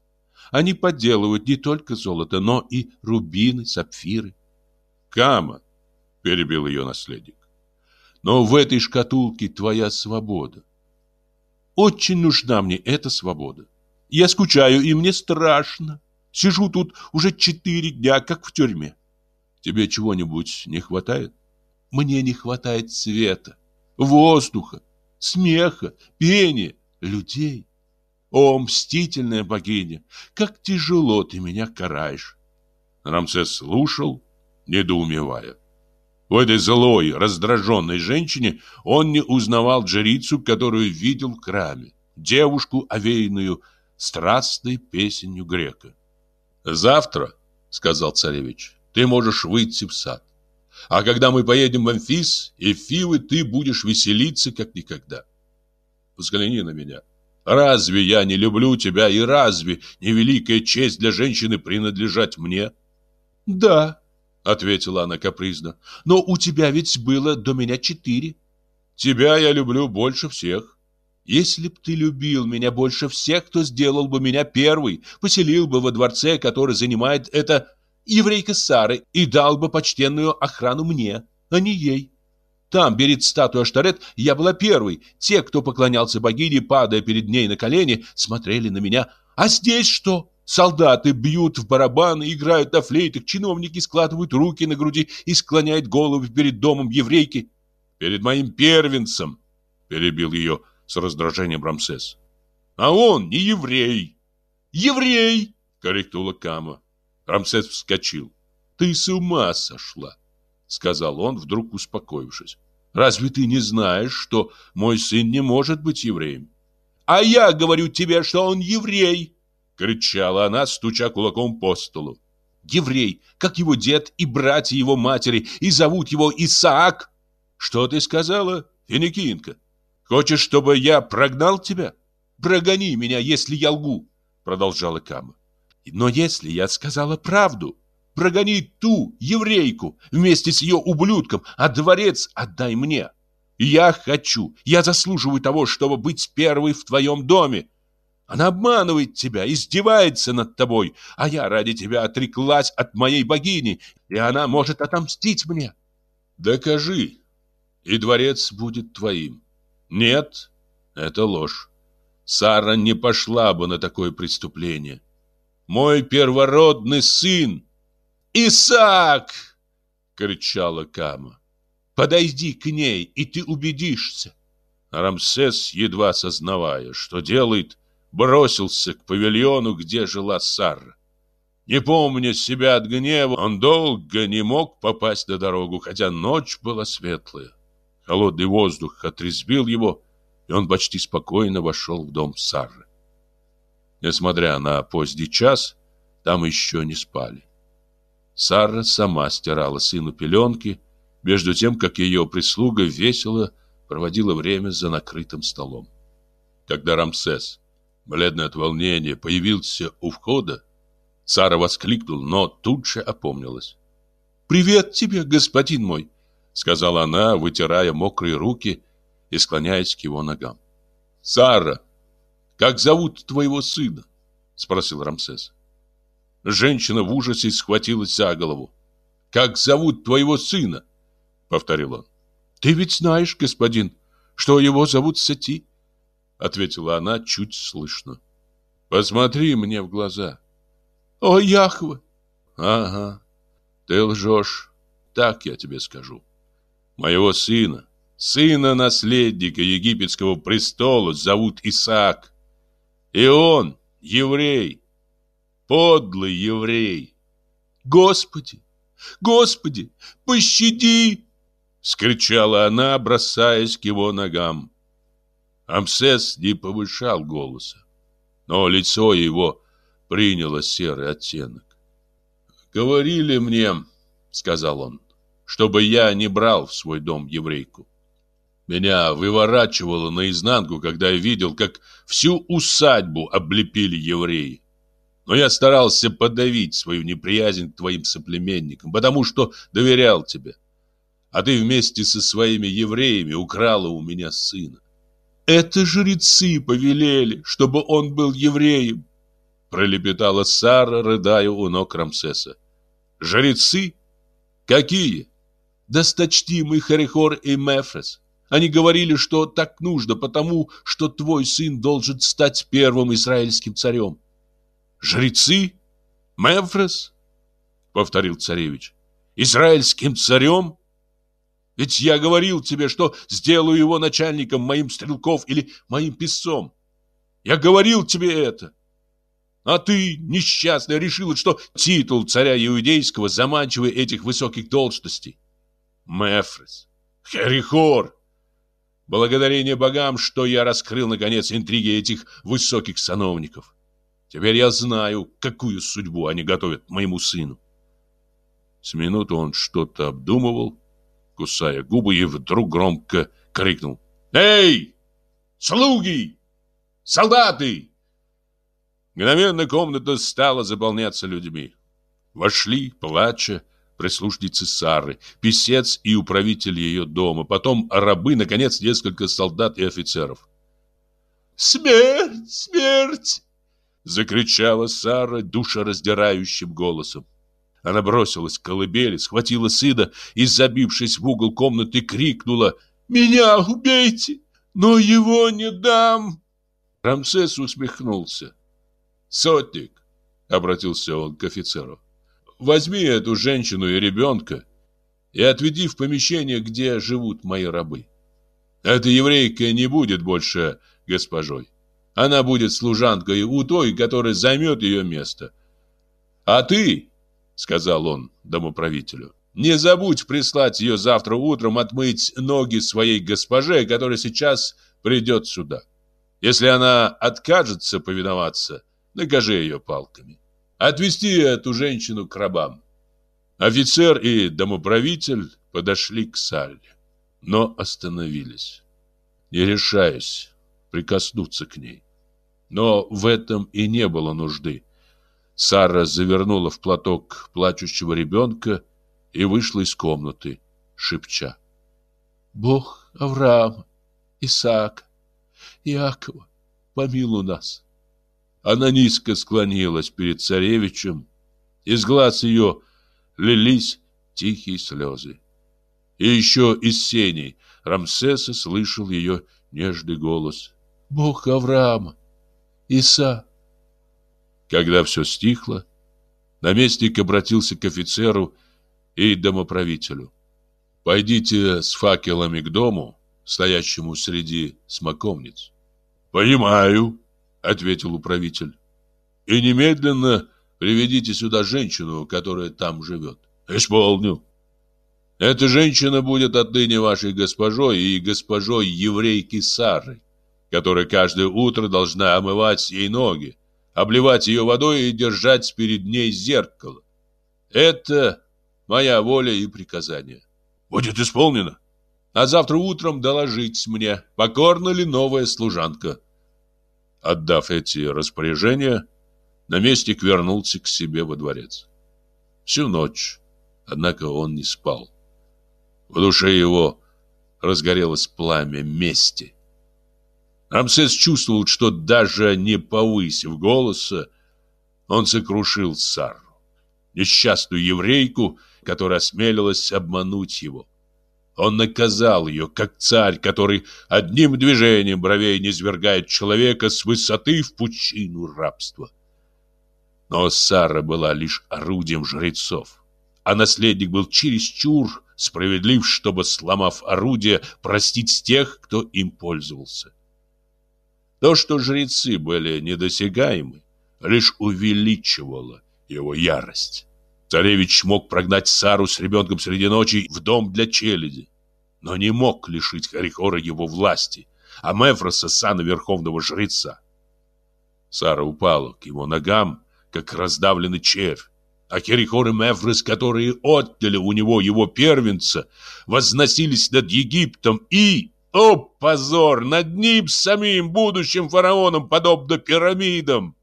«Они подделывают не только золото, но и рубины, сапфиры». «Кама», — перебил ее наследник, — «но в этой шкатулке твоя свобода. Очень нужна мне эта свобода. Я скучаю, и мне страшно. Сижу тут уже четыре дня, как в тюрьме. Тебе чего-нибудь не хватает? Мне не хватает света, воздуха, смеха, пения, людей. О, мстительная богиня, как тяжело ты меня караешь. Рамсес слушал, недоумевая. В этой злой, раздраженной женщине он не узнавал жрицу, которую видел в храме, девушку, овеянную страстной песенью грека. «Завтра, — сказал царевич, — ты можешь выйти в сад. А когда мы поедем в Амфис и Фивы, ты будешь веселиться, как никогда. Взгляни на меня. Разве я не люблю тебя, и разве не великая честь для женщины принадлежать мне? Да, ответила она капризно. Но у тебя ведь было до меня четыре. Тебя я люблю больше всех. Если б ты любил меня больше всех, то сделал бы меня первый, поселил бы во дворце, который занимает это еврейка Сары, и дал бы почтенную охрану мне, а не ей. Там, перед статуей Аштарет, я была первой. Те, кто поклонялся богине, падая перед ней на колени, смотрели на меня. А здесь что? Солдаты бьют в барабаны, играют на флейтах, чиновники складывают руки на груди и склоняют головы перед домом еврейки. Перед моим первенцем, перебил ее с раздражением Рамсес. А он не еврей. Еврей, корректула Кама. Рамсес вскочил. «Ты с ума сошла!» Сказал он, вдруг успокоившись. «Разве ты не знаешь, что мой сын не может быть евреем?» «А я говорю тебе, что он еврей!» Кричала она, стуча кулаком по столу. «Еврей, как его дед и братья его матери, и зовут его Исаак!» «Что ты сказала, Финикинка? Хочешь, чтобы я прогнал тебя? Прогони меня, если я лгу!» Продолжала Кама. Но если я сказала правду, прогони ту еврейку вместе с ее ублюдком, а дворец отдай мне. Я хочу, я заслуживаю того, чтобы быть первой в твоем доме. Она обманывает тебя, издевается над тобой, а я ради тебя отреклась от моей богини, и она может отомстить мне. Докажи, и дворец будет твоим. Нет, Это ложь. Сара не пошла бы на такое преступление. Мой первородный сын Исаак, кричала Кама. Подойди к ней, и ты убедишься. Рамсес, едва сознавая, что делает, бросился к павильону, где жила Сара. Не помня себя от гнева, он долго не мог попасть на дорогу, хотя ночь была светлая. Холодный воздух отрезвил его, и он почти спокойно вошел в дом Сары. Несмотря на поздний час, там еще не спали. Сара сама стирала сыну пеленки, между тем, как ее прислуга весело проводила время за накрытым столом. Когда Рамсес, бледный от волнения, появился у входа, Сара воскликнул, но тут же опомнилась. «Привет тебе, господин мой!» Сказала она, вытирая мокрые руки и склоняясь к его ногам. «Сара, как зовут твоего сына?» Спросил Рамсес. Женщина в ужасе схватилась за голову. «Как зовут твоего сына?» Повторил он. «Ты ведь знаешь, господин, что его зовут Сати?» Ответила она чуть слышно. «Посмотри мне в глаза». «О, Яхва!» «Ага, ты лжешь, так я тебе скажу. Моего сына, сына наследника египетского престола зовут Исаак. И он еврей, подлый еврей. Господи, Господи, пощади! Скричала она, бросаясь к его ногам. Амсес не повышал голоса, но лицо его приняло серый оттенок. «Говорили мне, — сказал он, — чтобы я не брал в свой дом еврейку. Меня выворачивало наизнанку, когда я видел, как всю усадьбу облепили евреи. Но я старался подавить свою неприязнь к твоим соплеменникам, потому что доверял тебе. А ты вместе со своими евреями украла у меня сына. Это жрецы повелели, чтобы он был евреем пролепетала Сара, рыдая у ног Рамсеса. Жрецы? Какие? Досточтимый Харихор и Мефрес. Они говорили, что так нужно, потому что твой сын должен стать первым израильским царем. Жрецы? Мефрес? Повторил царевич. Израильским царем? Ведь я говорил тебе, что сделаю его начальником моим стрелков или моим писцом. Я говорил тебе это. А ты, несчастная, решила, что титул царя иудейского заманчивый этих высоких должностей. Мефрес, Херихор. Благодарение богам, что я раскрыл, наконец, интриги этих высоких сановников. Теперь я знаю, какую судьбу они готовят моему сыну. С минуту он что-то обдумывал, кусая губы, и вдруг громко крикнул. «Эй, слуги! Солдаты!» Мгновенно комната стала заполняться людьми. Вошли, плача, прислужницы Сары, писец и управитель ее дома, потом рабы, наконец, несколько солдат и офицеров. «Смерть! Смерть!» — закричала Сара душераздирающим голосом. Она бросилась к колыбели, схватила сына и, забившись в угол комнаты, крикнула «Меня убейте, но его не дам!» Рамсес усмехнулся. «Сотник!» — обратился он к офицеру. «Возьми эту женщину и ребенка и отведи в помещение, где живут мои рабы. Эта еврейка не будет больше госпожой. Она будет служанкой у той, которая займет ее место. А ты, — сказал он домоправителю, — не забудь прислать ее завтра утром отмыть ноги своей госпоже, которая сейчас придет сюда. Если она откажется повиноваться, — накажи ее палками. Отвести эту женщину к рабам. Офицер и домоправитель подошли к Салле, но остановились, не решаясь прикоснуться к ней. Но в этом и не было нужды. Сара завернула в платок плачущего ребенка и вышла из комнаты, шепча. «Бог Авраама, Исаака, Иакова, помилуй нас!» Она низко склонилась перед царевичем. Из глаз ее лились тихие слезы. И еще из сеней Рамсеса слышал ее нежный голос. Бог Авраама, Иса. Когда все стихло, наместник обратился к офицеру и домоправителю. «Пойдите с факелами к дому, стоящему среди смоковниц». «Понимаю», — ответил управитель. «И немедленно приведите сюда женщину, которая там живет». «Исполню». «Эта женщина будет отныне вашей госпожой и госпожой еврейки Сары, которая каждое утро должна омывать ей ноги, обливать ее водой и держать перед ней зеркало. Это моя воля и приказание. Будет исполнено. А завтра утром доложить мне, покорна ли новая служанка. Отдав эти распоряжения, наместник вернулся к себе во дворец. Всю ночь, однако, он не спал. В душе его разгорелось пламя мести. Рамсес чувствовал, что даже не повысив голоса, он сокрушил Сару, несчастную еврейку, которая осмелилась обмануть его. Он наказал ее, как царь, который одним движением бровей не свергает человека с высоты в пучину рабства. Но Сара была лишь орудием жрецов, а наследник был чересчур справедлив, чтобы, сломав орудие, простить тех, кто им пользовался. То, что жрецы были недосягаемы, лишь увеличивало его ярость. Царевич мог прогнать Сару с ребенком среди ночи в дом для челяди, но не мог лишить Харихора его власти, а Мефроса сана верховного жреца. Сара упала к его ногам, как раздавленный червь, а Херихор и Мефрос, которые отняли у него его первенца, возносились над Египтом и о, позор! Над ним самим будущим фараоном, подобно пирамидам!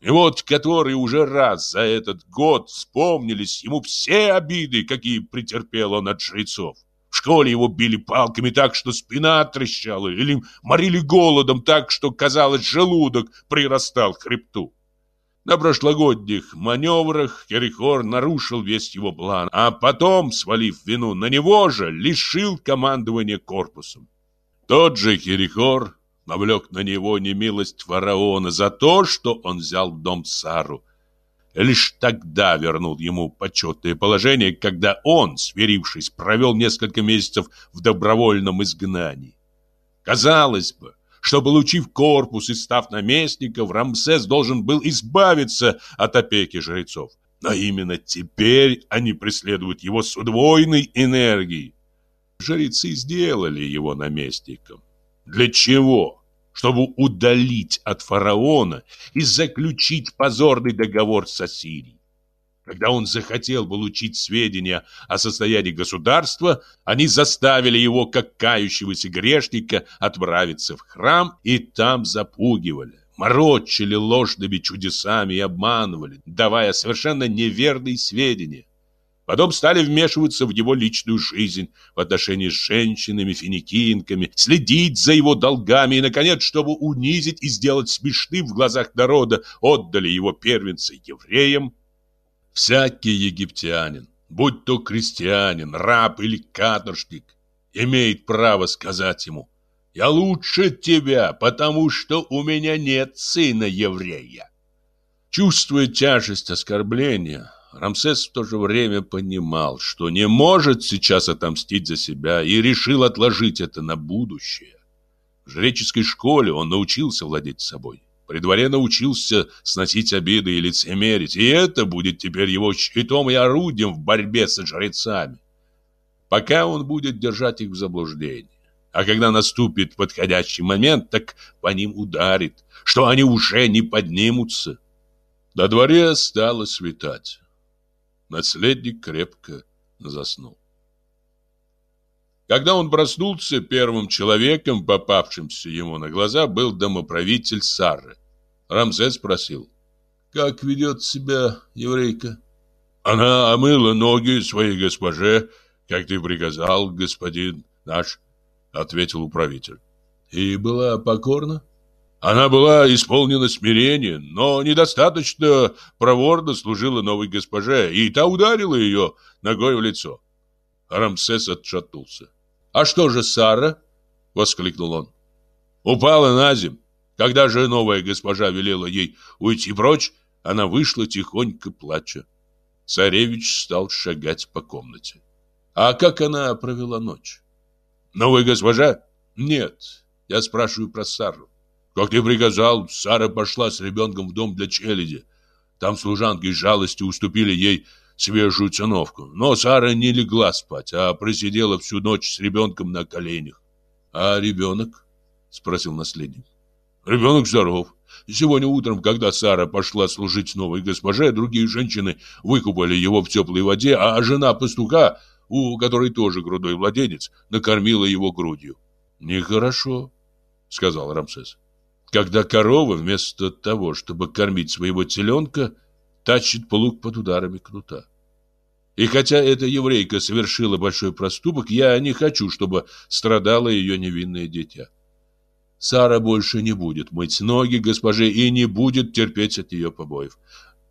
И вот который уже раз за этот год вспомнились ему все обиды, какие претерпел он от жрецов. В школе его били палками так, что спина трещала, или морили голодом так, что, казалось, желудок прирастал к хребту. На прошлогодних маневрах Керихор нарушил весь его план, а потом, свалив вину на него же, лишил командования корпусом. Тот же Керихор навлек на него немилость фараона за то, что он взял дом Сару. Лишь тогда вернул ему почетное положение, когда он, сверившись, провел несколько месяцев в добровольном изгнании. Казалось бы, что, получив корпус и став наместником, Рамсес должен был избавиться от опеки жрецов. Но именно теперь они преследуют его с удвоенной энергией. Жрецы сделали его наместником. Для чего? Чтобы удалить от фараона и заключить позорный договор с Ассирией. Когда он захотел получить сведения о состоянии государства, они заставили его, как кающегося грешника, отправиться в храм и там запугивали, морочили ложными чудесами и обманывали, давая совершенно неверные сведения. Потом стали вмешиваться в его личную жизнь в отношении с женщинами, финикинками, следить за его долгами и, наконец, чтобы унизить и сделать смешным в глазах народа, отдали его первенца евреям, Всякий египтянин, будь то крестьянин, раб или каторжник, имеет право сказать ему «Я лучше тебя, потому что у меня нет сына еврея». Чувствуя тяжесть оскорбления, Рамсес в то же время понимал, что не может сейчас отомстить за себя и решил отложить это на будущее. В жреческой школе он научился владеть собой. При дворе научился сносить обиды и лицемерить, и это будет теперь его щитом и орудием в борьбе с жрецами. Пока он будет держать их в заблуждении. А когда наступит подходящий момент, так по ним ударит, что они уже не поднимутся. На дворе стало светать. Наследник крепко заснул. Когда он проснулся, первым человеком, попавшимся ему на глаза, был домоправитель Сары. Рамзес спросил, «Как ведет себя еврейка?» «Она омыла ноги своей госпоже, как ты приказал, господин наш», — ответил управитель. «И была покорна?» Она была исполнена смирения, но недостаточно проворно служила новой госпоже, и та ударила ее ногой в лицо. Рамсес отшатнулся. «А что же Сара?» — воскликнул он. Упала на землю. Когда же новая госпожа велела ей уйти прочь, она вышла тихонько плача. Царевич стал шагать по комнате. А как она провела ночь? Новая госпожа? Нет, я спрашиваю про Сару. Как ты приказал, Сара пошла с ребенком в дом для челяди. Там служанки жалости уступили ей свежую циновку. Но Сара не легла спать, а просидела всю ночь с ребенком на коленях. А ребенок? Спросил наследник. Ребенок здоров. Сегодня утром, когда Сара пошла служить новой госпоже, другие женщины выкупали его в теплой воде, а жена пастуха, у которой тоже грудной младенец, накормила его грудью. «Нехорошо», — сказал Рамсес. «Когда корова вместо того, чтобы кормить своего теленка, тащит плуг под ударами кнута. И хотя эта еврейка совершила большой проступок, я не хочу, чтобы страдало ее невинное дитя. Сара больше не будет мыть ноги госпоже и не будет терпеть от нее побоев.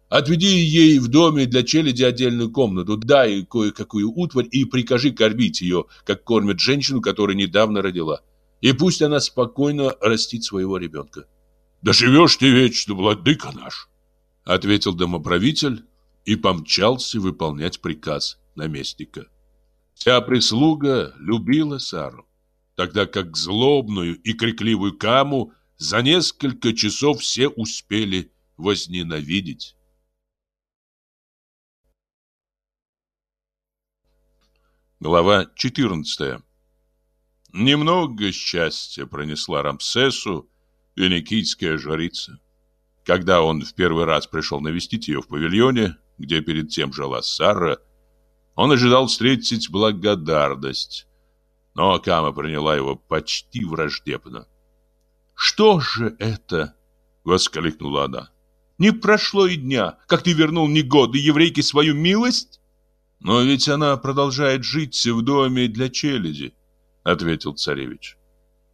Отведи ей в доме для челяди отдельную комнату, дай кое-какую утварь и прикажи кормить ее, как кормят женщину, которая недавно родила. И пусть она спокойно растит своего ребенка. «Да живешь ты вечно, владыка наш!» Ответил домоправитель и помчался выполнять приказ наместника. Вся прислуга любила Сару тогда как злобную и крикливую Каму за несколько часов все успели возненавидеть. Глава 14 Немного счастья пронесла Рамсесу финикийская жрица. Когда он в первый раз пришел навестить ее в павильоне, где перед тем жила Сара, он ожидал встретить благодарность, но Кама приняла его почти враждебно. «Что же это?» — воскликнула она. «Не прошло и дня, как ты вернул негодной еврейке свою милость?» «Но ведь она продолжает жить в доме для челяди», — ответил царевич.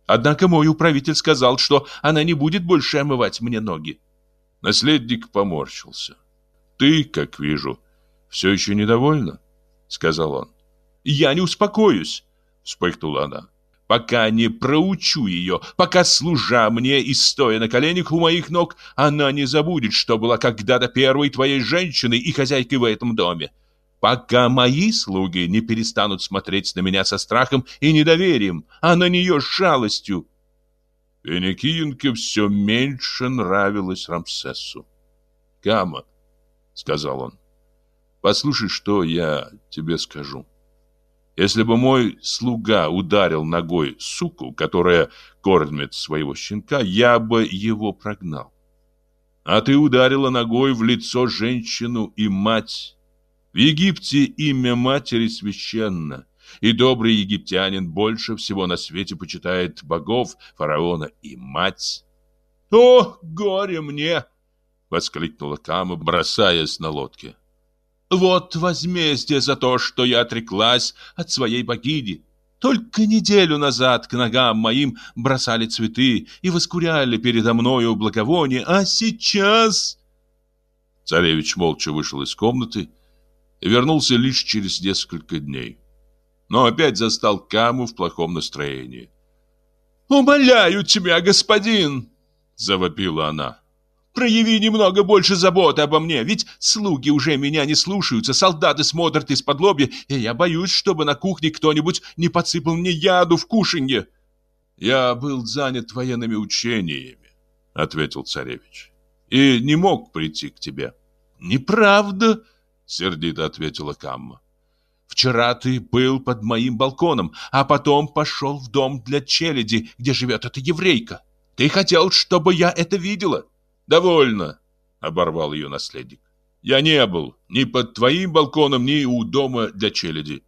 «Однако мой управитель сказал, что она не будет больше омывать мне ноги». Наследник поморщился. «Ты, как вижу, все еще недовольна?» — сказал он. «Я не успокоюсь. Вспыхнула она. Пока не проучу ее, пока служа мне и стоя на коленях у моих ног, она не забудет, что была когда-то первой твоей женщиной и хозяйкой в этом доме. Пока мои слуги не перестанут смотреть на меня со страхом и недоверием, а на нее с жалостью. Финикиенке все меньше нравилось Рамсесу. «Кама», — сказал он, — «послушай, что я тебе скажу». Если бы мой слуга ударил ногой суку, которая кормит своего щенка, я бы его прогнал. А ты ударила ногой в лицо женщину и мать. В Египте имя матери священно, и добрый египтянин больше всего на свете почитает богов, фараона и мать. «О, горе мне!» — воскликнула Кама, бросаясь на лодке. Вот возмездие за то, что я отреклась от своей богини. Только неделю назад к ногам моим бросали цветы и воскуряли передо мною благовоние, а сейчас...» Царевич молча вышел из комнаты и вернулся лишь через несколько дней. Но опять застал Каму в плохом настроении. «Умоляю тебя, господин!» — завопила она. Прояви немного больше заботы обо мне, ведь слуги уже меня не слушаются, солдаты смотрят из-под лобья, и я боюсь, чтобы на кухне кто-нибудь не подсыпал мне яду в кушанье. Я был занят военными учениями, ответил царевич, и не мог прийти к тебе. Неправда, сердито ответила Камма. Вчера ты был под моим балконом, а потом пошел в дом для челяди, где живет эта еврейка. Ты хотел, чтобы я это видела. «Довольно!» — оборвал ее наследник. «Я не был ни под твоим балконом, ни у дома для челяди.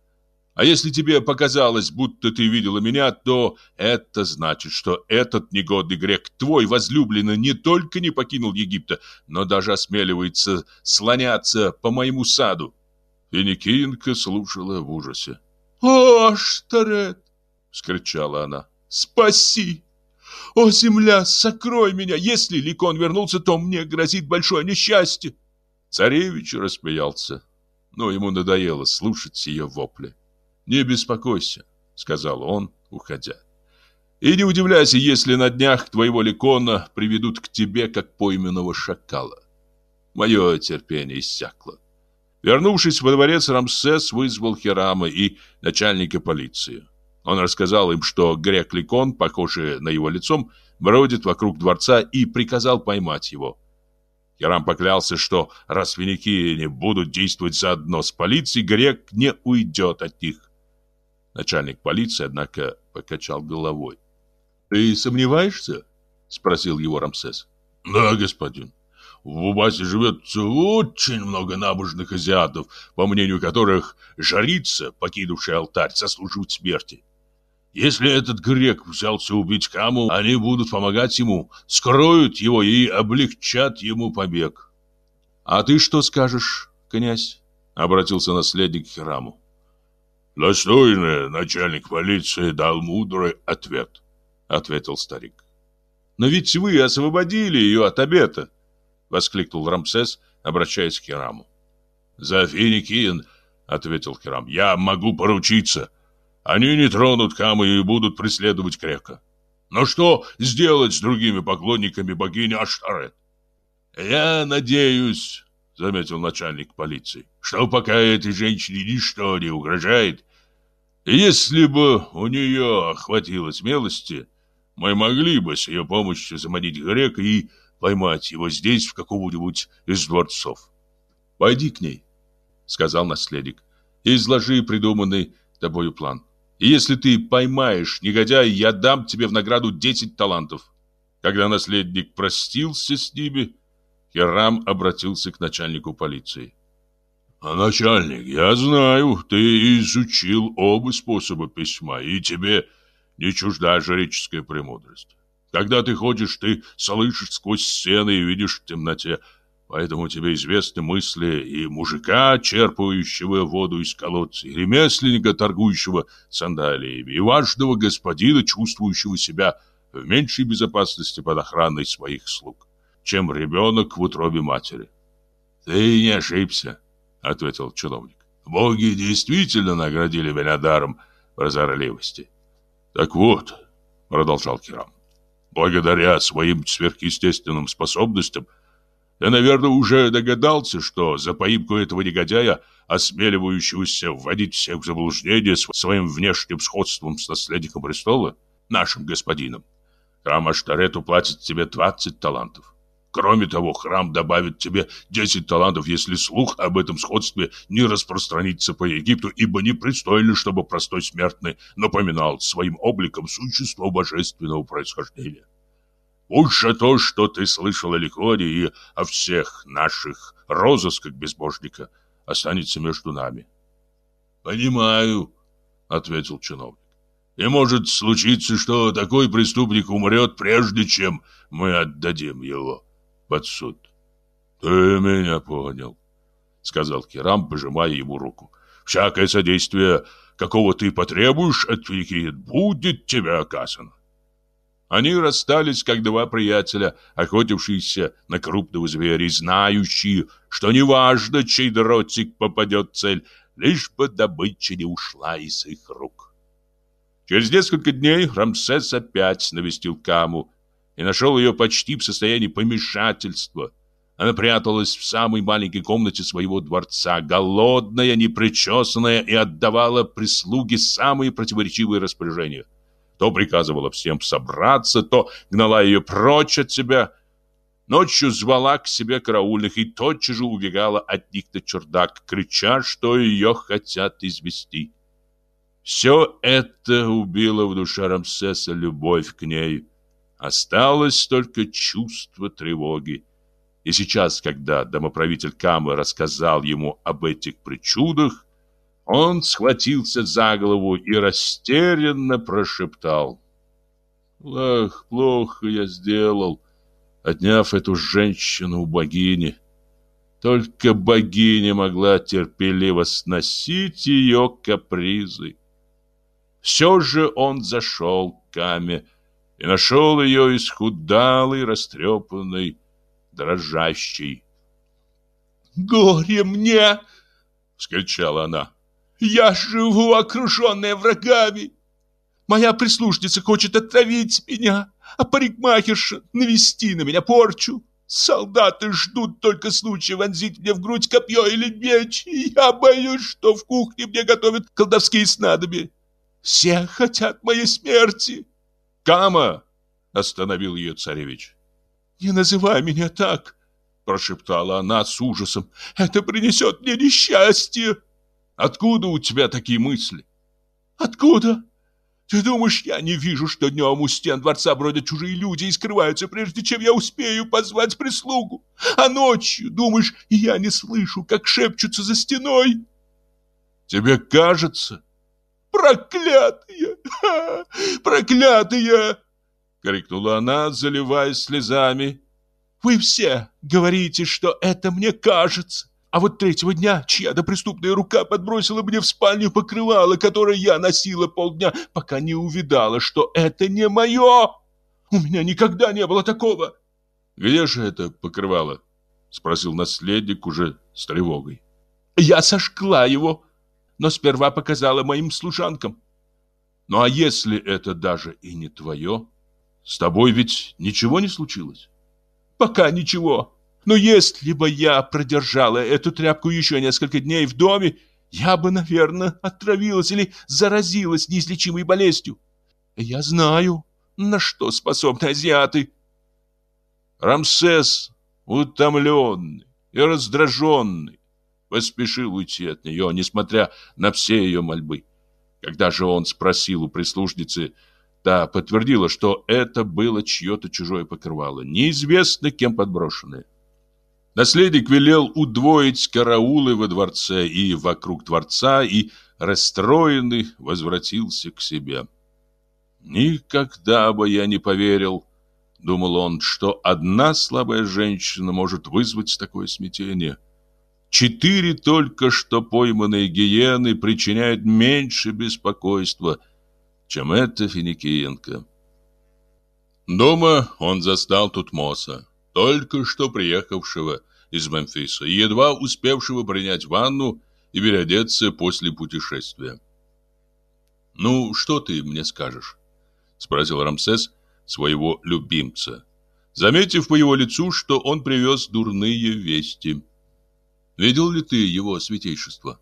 А если тебе показалось, будто ты видела меня, то это значит, что этот негодный грек, твой возлюбленный, не только не покинул Египта, но даже осмеливается слоняться по моему саду». Финикинка слушала в ужасе. «О, Штарет!» — скричала она. «Спаси! «О, земля, сокрой меня! Если Ликон вернулся, то мне грозит большое несчастье!» Царевич рассмеялся, но ему надоело слушать ее вопли. «Не беспокойся», — сказал он, уходя. И не удивляйся, если на днях твоего ликона приведут к тебе как пойменного шакала. Мое терпение иссякло. Вернувшись во дворец, Рамсес вызвал Хирама и начальника полиции. Он рассказал им, что грек Ликон, похожий на его лицом, бродит вокруг дворца и приказал поймать его. Хирам поклялся, что раз веники не будут действовать заодно с полицией, грек не уйдет от них. Начальник полиции, однако, покачал головой. «Ты сомневаешься?» — спросил его Рамсес. «Да, господин. В Убасе живет очень много набожных азиатов, по мнению которых жрица, покинувшая алтарь, заслуживает смерти. Если этот грек взялся убить Каму, они будут помогать ему, скроют его и облегчат ему побег. А ты что скажешь, князь? Обратился наследник к храму. Достойный начальник полиции дал мудрый ответ, ответил старик. Но ведь вы освободили ее от обета, воскликнул Рамсес, обращаясь к Хираму. За Финикин, ответил Хирам, я могу поручиться. Они не тронут Камы и будут преследовать Крека. Но что сделать с другими поклонниками богини Аштарет? Я надеюсь, заметил начальник полиции, что пока этой женщине ничто не угрожает, если бы у нее хватило смелости, мы могли бы с ее помощью заманить грека и поймать его здесь, в каком-нибудь из дворцов. «Пойди к ней», — сказал наследник, — «и изложи придуманный тобою план. И если ты поймаешь негодяя, я дам тебе в награду 10 талантов». Когда наследник простился с ними, Херам обратился к начальнику полиции. А начальник, я знаю, ты изучил оба способа письма, и тебе не чужда жреческая премудрость. Когда ты ходишь, ты слышишь сквозь стены и видишь в темноте. Поэтому тебе известны мысли и мужика, черпающего воду из колодца, и ремесленника, торгующего сандалиями, и важного господина, чувствующего себя в меньшей безопасности под охраной своих слуг, чем ребенок в утробе матери. Ты не ошибся, ответил чиновник. Боги действительно наградили меня даром прозорливости. Так вот, продолжал Кирам, благодаря своим сверхъестественным способностям, я, наверное, уже догадался, что за поимку этого негодяя, осмеливающегося вводить всех в заблуждение своим внешним сходством с наследником престола, нашим господином, храм Аштарет уплатит тебе 20 талантов. Кроме того, храм добавит тебе 10 талантов, если слух об этом сходстве не распространится по Египту, ибо непристойно, чтобы простой смертный напоминал своим обликом существо божественного происхождения. Пусть то, что ты слышал о Ликоне и о всех наших розысках безбожника, останется между нами. Понимаю, ответил чиновник. И может случиться, что такой преступник умрет, прежде чем мы отдадим его под суд. Ты меня понял, сказал Кирам, пожимая ему руку. Всякое содействие, какого ты потребуешь от Фикиет, будет тебе оказано. Они расстались, как два приятеля, охотившиеся на крупного зверя, знающие, что неважно, чей дротик попадет в цель, лишь бы добыча не ушла из их рук. Через несколько дней Рамсес опять навестил Каму и нашел ее почти в состоянии помешательства. Она пряталась в самой маленькой комнате своего дворца, голодная, непричесанная и отдавала прислуге самые противоречивые распоряжения. То приказывала всем собраться, то гнала ее прочь от себя. Ночью звала к себе караульных и тотчас же убегала от них на чердак, крича, что ее хотят извести. Все это убило в душе Рамсеса любовь к ней. Осталось только чувство тревоги. И сейчас, когда домоправитель Камы рассказал ему об этих причудах, он схватился за голову и растерянно прошептал. «Ах, плохо я сделал, отняв эту женщину у богини. Только богиня могла терпеливо сносить ее капризы». Все же он зашел к Каме, и нашел ее исхудалой, растрепанной, дрожащей. «Горе мне!» — вскричала она. «Я живу, окруженная врагами! Моя прислужница хочет отравить меня, а парикмахерша навести на меня порчу. Солдаты ждут только случая вонзить мне в грудь копье или меч, и я боюсь, что в кухне мне готовят колдовские снадобья. Все хотят моей смерти. Кама! Остановил ее царевич. Не называй меня так, прошептала она с ужасом. Это принесет мне несчастье. Откуда у тебя такие мысли? Откуда? Ты думаешь, я не вижу, что днем у стен дворца бродят чужие люди и скрываются, прежде чем я успею позвать прислугу? А ночью, думаешь, я не слышу, как шепчутся за стеной? Тебе кажется? Проклятые! Проклятые! Крикнула она, заливаясь слезами. Вы все говорите, что это мне кажется. А вот третьего дня чья-то преступная рука подбросила мне в спальню покрывало, которое я носила полдня, пока не увидала, что это не мое. У меня никогда не было такого. Где же это покрывало? Спросил наследник уже с тревогой. Я сожгла его, но сперва показала моим служанкам. Ну а если это даже и не твое? С тобой ведь ничего не случилось? Пока ничего. Но если бы я продержала эту тряпку еще несколько дней в доме, я бы, наверное, отравилась или заразилась неизлечимой болезнью. Я знаю, на что способны азиаты. Рамсес, утомленный и раздраженный, поспешил уйти от нее, несмотря на все ее мольбы. Когда же он спросил у прислужницы, та подтвердила, что это было чье-то чужое покрывало, неизвестно кем подброшенное. Наследник велел удвоить караулы во дворце и вокруг дворца, и, расстроенный, возвратился к себе. «Никогда бы я не поверил, — думал он, — что одна слабая женщина может вызвать такое смятение. Четыре только что пойманные гиены причиняют меньше беспокойства, чем эта финикиенко». Дома он застал Тутмоса только что приехавшего из Мемфиса едва успевшего принять ванну и переодеться после путешествия. «Ну, что ты мне скажешь?» — спросил Рамсес своего любимца, заметив по его лицу, что он привез дурные вести. «Видел ли ты его святейшество?»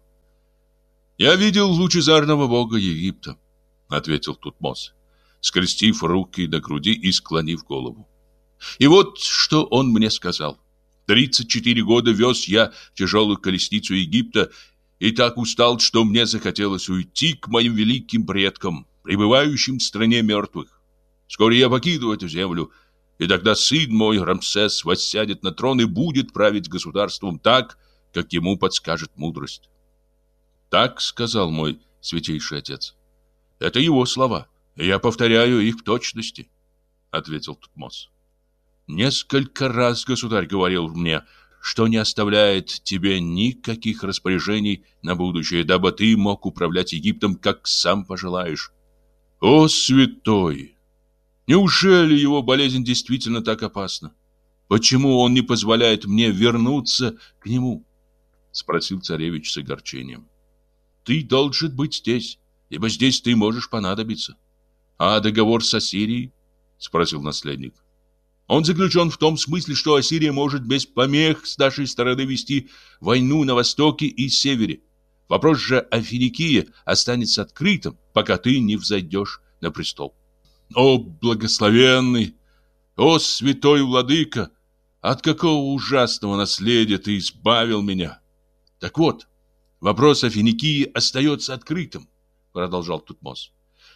«Я видел лучезарного бога Египта», — ответил Тутмос, скрестив руки на груди и склонив голову. И вот что он мне сказал. 34 года вез я тяжелую колесницу Египта и так устал, что мне захотелось уйти к моим великим предкам, пребывающим в стране мертвых. Скоро я покину эту землю, и тогда сын мой, Рамсес, воссядет на трон и будет править государством так, как ему подскажет мудрость. Так сказал мой святейший отец. Это его слова, я повторяю их в точности, ответил Тутмос. Несколько раз государь говорил мне, что не оставляет тебе никаких распоряжений на будущее, дабы ты мог управлять Египтом, как сам пожелаешь. О, святой! Неужели его болезнь действительно так опасна? Почему он не позволяет мне вернуться к нему? Спросил царевич с огорчением. Ты должен быть здесь, ибо здесь ты можешь понадобиться. А договор с Ассирией? Спросил наследник. Он заключен в том смысле, что Ассирия может без помех с нашей стороны вести войну на востоке и севере. Вопрос же о Финикии останется открытым, пока ты не взойдешь на престол. О, благословенный! О, святой владыка! От какого ужасного наследия ты избавил меня! Так вот, вопрос о Финикии остается открытым, продолжал Тутмос.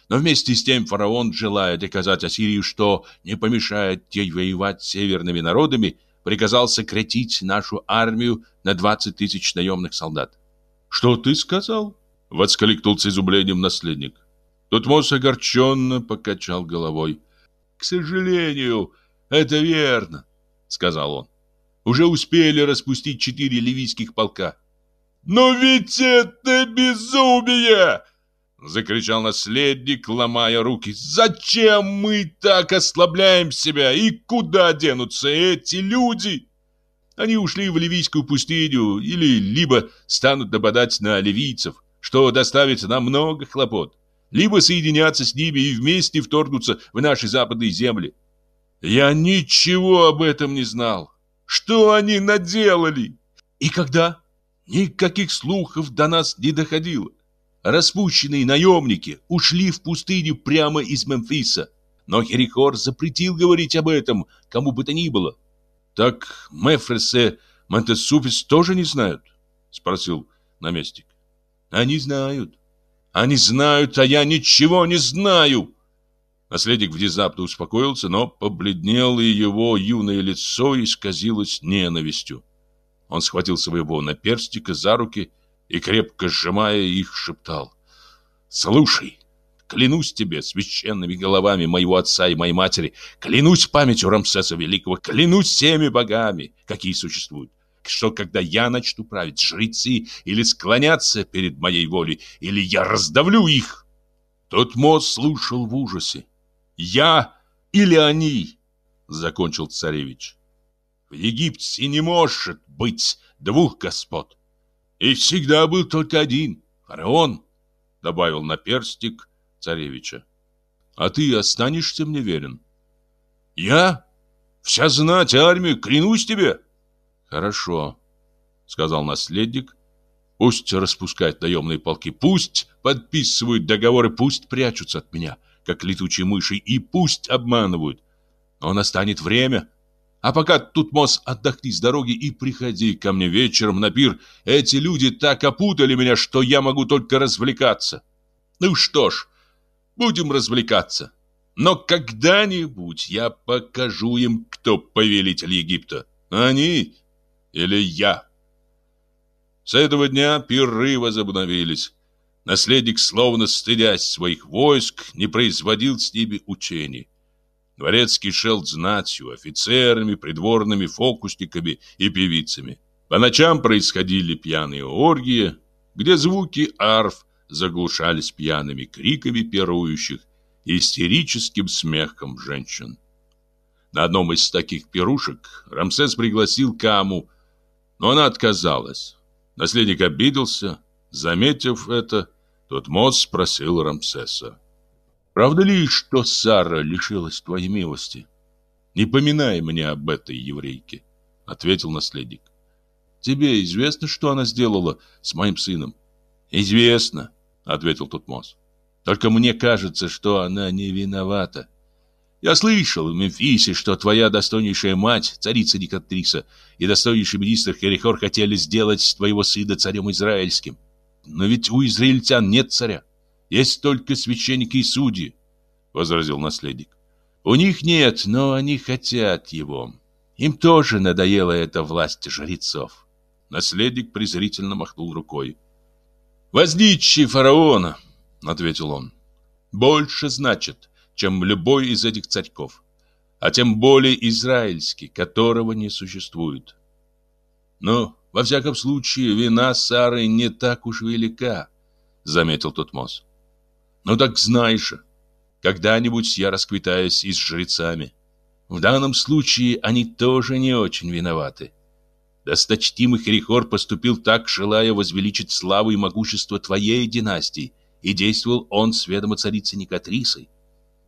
Но вместе с тем фараон, желая доказать Ассирии, что не помешает ей воевать с северными народами, приказал сократить нашу армию на 20 тысяч наемных солдат. «Что ты сказал?» — воскликнул с изумлением наследник. Тутмос огорченно покачал головой. «К сожалению, это верно», — сказал он. «Уже успели распустить четыре ливийских полка». «Но ведь это безумие!» Закричал наследник, ломая руки. Зачем мы так ослабляем себя? И куда денутся эти люди? Они ушли в ливийскую пустыню или либо станут нападать на ливийцев, что доставит нам много хлопот. либо соединяться с ними и вместе вторгнуться в наши западные земли. Я ничего об этом не знал. Что они наделали? И когда? Никаких слухов до нас не доходило. Распущенные наемники ушли в пустыню прямо из Мемфиса. Но Херихор запретил говорить об этом кому бы то ни было. Так Мефресе Монтесуфис тоже не знают? Спросил наместник. Они знают. Они знают, а я ничего не знаю. Наследник внезапно успокоился, но побледнело, его юное лицо исказилось ненавистью. Он схватил своего наперстника за руки и, крепко сжимая их, шептал. «Слушай, клянусь тебе священными головами моего отца и моей матери, клянусь памятью Рамсеса Великого, клянусь всеми богами, какие существуют, что когда я начну править, жрецы или склонятся перед моей волей, или я раздавлю их». Тот мост слушал в ужасе. Я или они, закончил царевич. В Египте не может быть двух господ. И всегда был только один, фараон, добавил наперстик царевича. А ты останешься мне верен? Я? Вся знать армию, клянусь тебе. Хорошо, сказал наследник. Пусть распускают наемные полки, пусть подписывают договоры, пусть прячутся от меня как летучие мыши, и пусть обманывают. Но настанет время. А пока тут мост отдохни с дороги и приходи ко мне вечером на пир. Эти люди так опутали меня, что я могу только развлекаться. Ну что ж, будем развлекаться. Но когда-нибудь я покажу им, кто повелитель Египта. Они или я. С этого дня пиры возобновились. Наследник, словно стыдясь своих войск, не производил с ними учений. Дворец кишел знатью, офицерами, придворными фокусниками и певицами. По ночам происходили пьяные оргии, где звуки арф заглушались пьяными криками пирующих и истерическим смехом женщин. На одном из таких пирушек Рамсес пригласил Каму, но она отказалась. Наследник обиделся, заметив это, Тутмос спросил Рамсеса. «Правда ли, что Сара лишилась твоей милости?» «Не поминай мне об этой еврейке», — ответил наследник. «Тебе известно, что она сделала с моим сыном?» «Известно», — ответил Тутмос. «Только мне кажется, что она не виновата. Я слышал в Мемфисе, что твоя достойнейшая мать, царица Никатриса, и достойнейший министр Херихор хотели сделать твоего сына царем израильским. Но ведь у израильтян нет царя. Есть только священники и судьи, возразил наследник. У них нет, но они хотят его. Им тоже надоела эта власть жрецов. Наследник презрительно махнул рукой. «Возничий фараона», — ответил он, — «больше значит, чем любой из этих царьков, а тем более израильский, которого не существует. Ну, во всяком случае, вина Сары не так уж велика, заметил Тутмос. Ну так знай же, когда-нибудь я расквитаюсь и с жрецами. В данном случае они тоже не очень виноваты. Досточтимый Хрихор поступил так, желая возвеличить славу и могущество твоей династии, и действовал он с ведома царицы Никатрисы.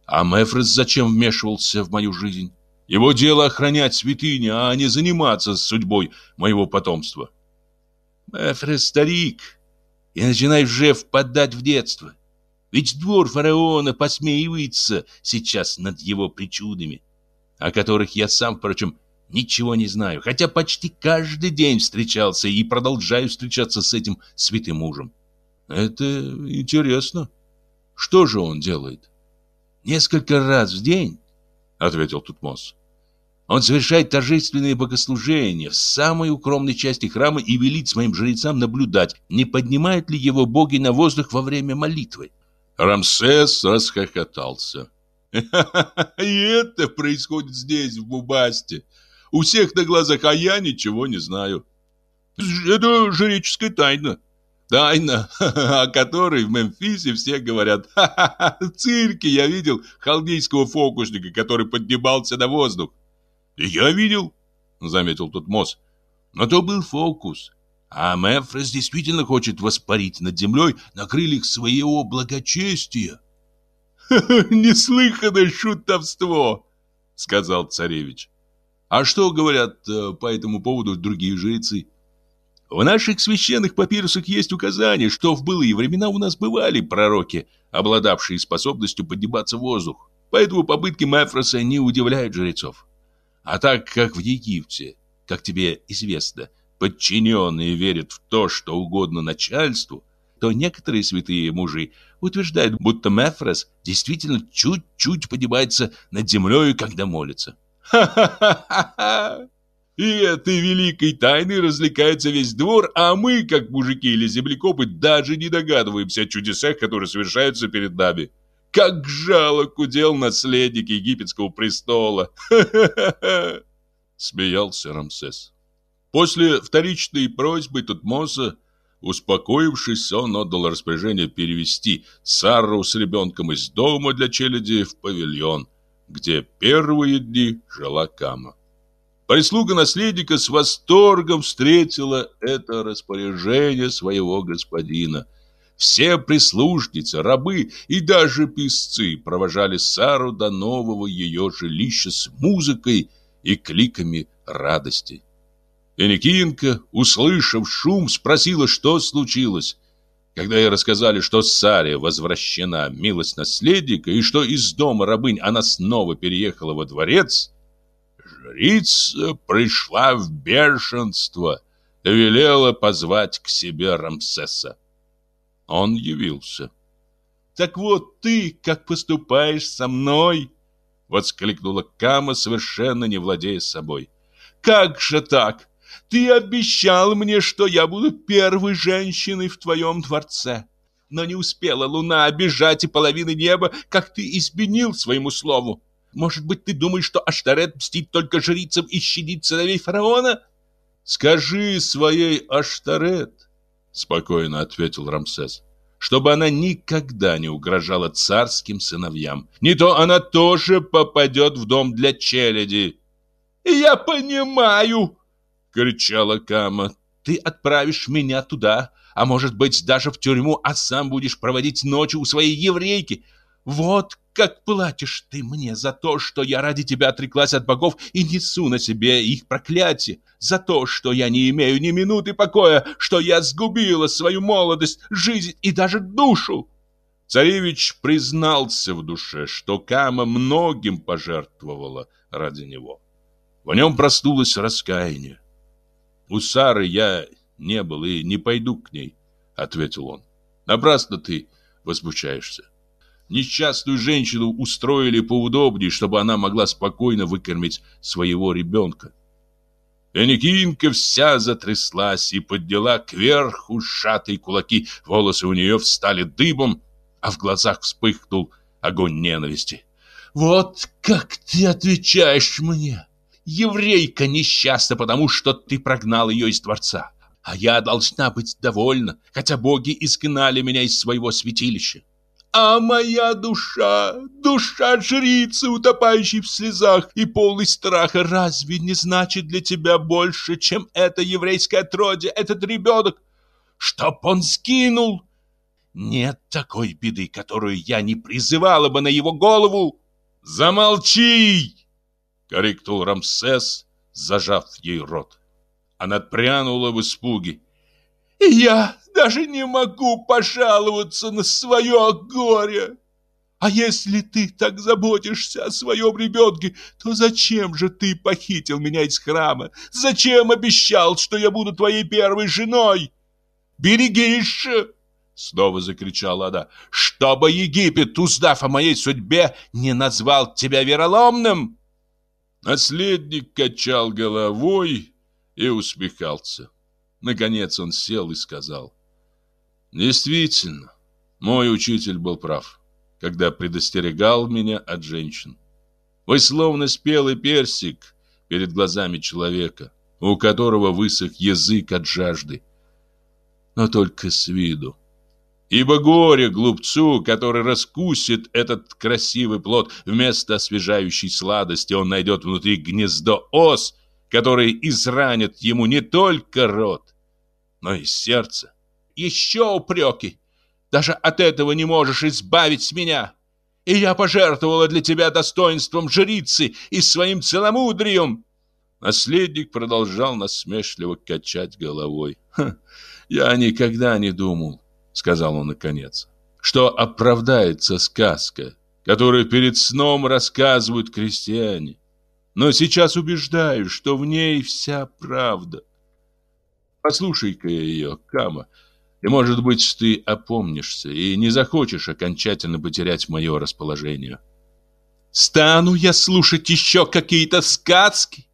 А Мефрес зачем вмешивался в мою жизнь? Его дело охранять святыни, а не заниматься судьбой моего потомства. Эфрес старик, и начинаешь уже впадать в детство. Ведь двор фараона посмеивается сейчас над его причудами, о которых я сам, впрочем, ничего не знаю, хотя почти каждый день встречался и продолжаю встречаться с этим святым мужем. Это интересно. Что же он делает? Несколько раз в день, ответил Тутмос. Он совершает торжественные богослужения в самой укромной части храма и велит своим жрецам наблюдать, не поднимают ли его боги на воздух во время молитвы. Рамсес расхохотался. «И это происходит здесь, в Бубасте. У всех на глазах, а я ничего не знаю. Это жреческая тайна. Тайна, о которой в Мемфисе все говорят. В цирке я видел халдейского фокусника, который поднимался на воздух. «Я видел», — заметил тут Мосс. «Но то был фокус. А Мефрос действительно хочет воспарить над землей на крыльях своего благочестия. «Неслыханное шутовство!» — сказал царевич. «А что говорят э, по этому поводу другие жрецы?» В наших священных папирусах есть указание, что в былые времена у нас бывали пророки, обладавшие способностью подниматься в воздух. Поэтому попытки Мефроса не удивляют жрецов. А так как в Египте, как тебе известно, подчиненные верят в то, что угодно начальству, то некоторые святые мужи утверждают, будто Мефрос действительно чуть-чуть поднимается над землей, когда молится. Ха-ха-ха-ха! И этой великой тайной развлекается весь двор, а мы, как мужики или землекопы, даже не догадываемся о чудесах, которые совершаются перед нами. Как жалок удел наследник египетского престола! Ха-ха-ха-ха! Смеялся Рамсес. После вторичной просьбы Тутмоса, успокоившись, он отдал распоряжение перевести Сарру с ребенком из дома для челяди в павильон, где первые дни жила Кама. Прислуга наследника с восторгом встретила это распоряжение своего господина. Все прислужницы, рабы и даже писцы провожали Сару до нового ее жилища с музыкой и кликами радости. Эникинка, услышав шум, спросила, что случилось. Когда ей рассказали, что Саре возвращена милость наследника и что из дома рабынь она снова переехала во дворец, Жрица пришла в бешенство и велела позвать к себе Рамсеса. Он явился. «Так вот ты, как поступаешь со мной!» Воскликнула Кама, совершенно не владея собой. «Как же так? Ты обещал мне, что я буду первой женщиной в твоем дворце. Но не успела луна обижать и половины неба, как ты изменил своему слову. Может быть, ты думаешь, что Аштарет мстит только жрицам и щадит сыновей фараона? Скажи своей Аштарет, спокойно ответил Рамсес, чтобы она никогда не угрожала царским сыновьям. Не то она тоже попадет в дом для челяди. Я понимаю, кричала Кама. Ты отправишь меня туда, а может быть даже в тюрьму, а сам будешь проводить ночи у своей еврейки. Вот как платишь ты мне за то, что я ради тебя отреклась от богов и несу на себе их проклятие, за то, что я не имею ни минуты покоя, что я сгубила свою молодость, жизнь и даже душу. Царевич признался в душе, что Кама многим пожертвовала ради него. В нем проснулось раскаяние. «У Сары я не был и не пойду к ней», — ответил он. «Напрасно ты возмущаешься. Несчастную женщину устроили поудобнее, чтобы она могла спокойно выкормить своего ребенка. Эникинка вся затряслась и подняла кверху сжатые кулаки. Волосы у нее встали дыбом, а в глазах вспыхнул огонь ненависти. «Вот как ты отвечаешь мне! Еврейка несчастна, потому что ты прогнал ее из дворца, а я должна быть довольна, хотя боги изгнали меня из своего святилища. А моя душа, душа жрицы, утопающей в слезах и полной страха, разве не значит для тебя больше, чем это еврейское отродье, этот ребенок? Чтоб он скинул? Нет такой беды, которую я не призывала бы на его голову. Замолчи! Корректул Рамсес, зажав ей рот. Она отпрянула в испуге. «Я даже не могу пожаловаться на свое горе. А если ты так заботишься о своем ребенке, то зачем же ты похитил меня из храма? Зачем обещал, что я буду твоей первой женой? Берегись Снова закричала она. «Чтобы Египет, узнав о моей судьбе, не назвал тебя вероломным!» Наследник качал головой и усмехался. Наконец он сел и сказал. Действительно, мой учитель был прав, когда предостерегал меня от женщин. Вы словно спелый персик перед глазами человека, у которого высох язык от жажды. Но только с виду. Ибо горе глупцу, который раскусит этот красивый плод, вместо освежающей сладости он найдет внутри гнездо ос, которые изранят ему не только рот, но и сердце. Еще упреки. Даже от этого не можешь избавить меня. И я пожертвовала для тебя достоинством жрицы и своим целомудрием. Наследник продолжал насмешливо качать головой. «Я никогда не думал», — сказал он наконец, «что оправдается сказка, которую перед сном рассказывают крестьяне. Но сейчас убеждаюсь, что в ней вся правда. Послушай-ка ее, Кама, и, может быть, ты опомнишься и не захочешь окончательно потерять мое расположение». «Стану я слушать еще какие-то сказки?»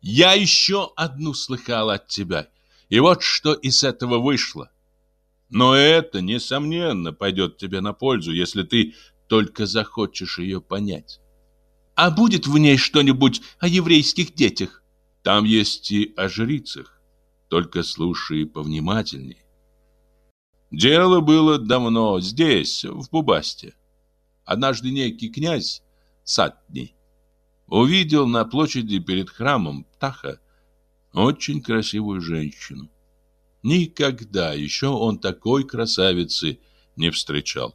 Я еще одну слыхал от тебя, и вот что из этого вышло. Но это, несомненно, пойдет тебе на пользу, если ты только захочешь ее понять. А будет в ней что-нибудь о еврейских детях? Там есть и о жрицах, только слушай повнимательней. Дело было давно здесь, в Бубасте. Однажды некий князь Сатни увидел на площади перед храмом Птаха очень красивую женщину. Никогда еще он такой красавицы не встречал.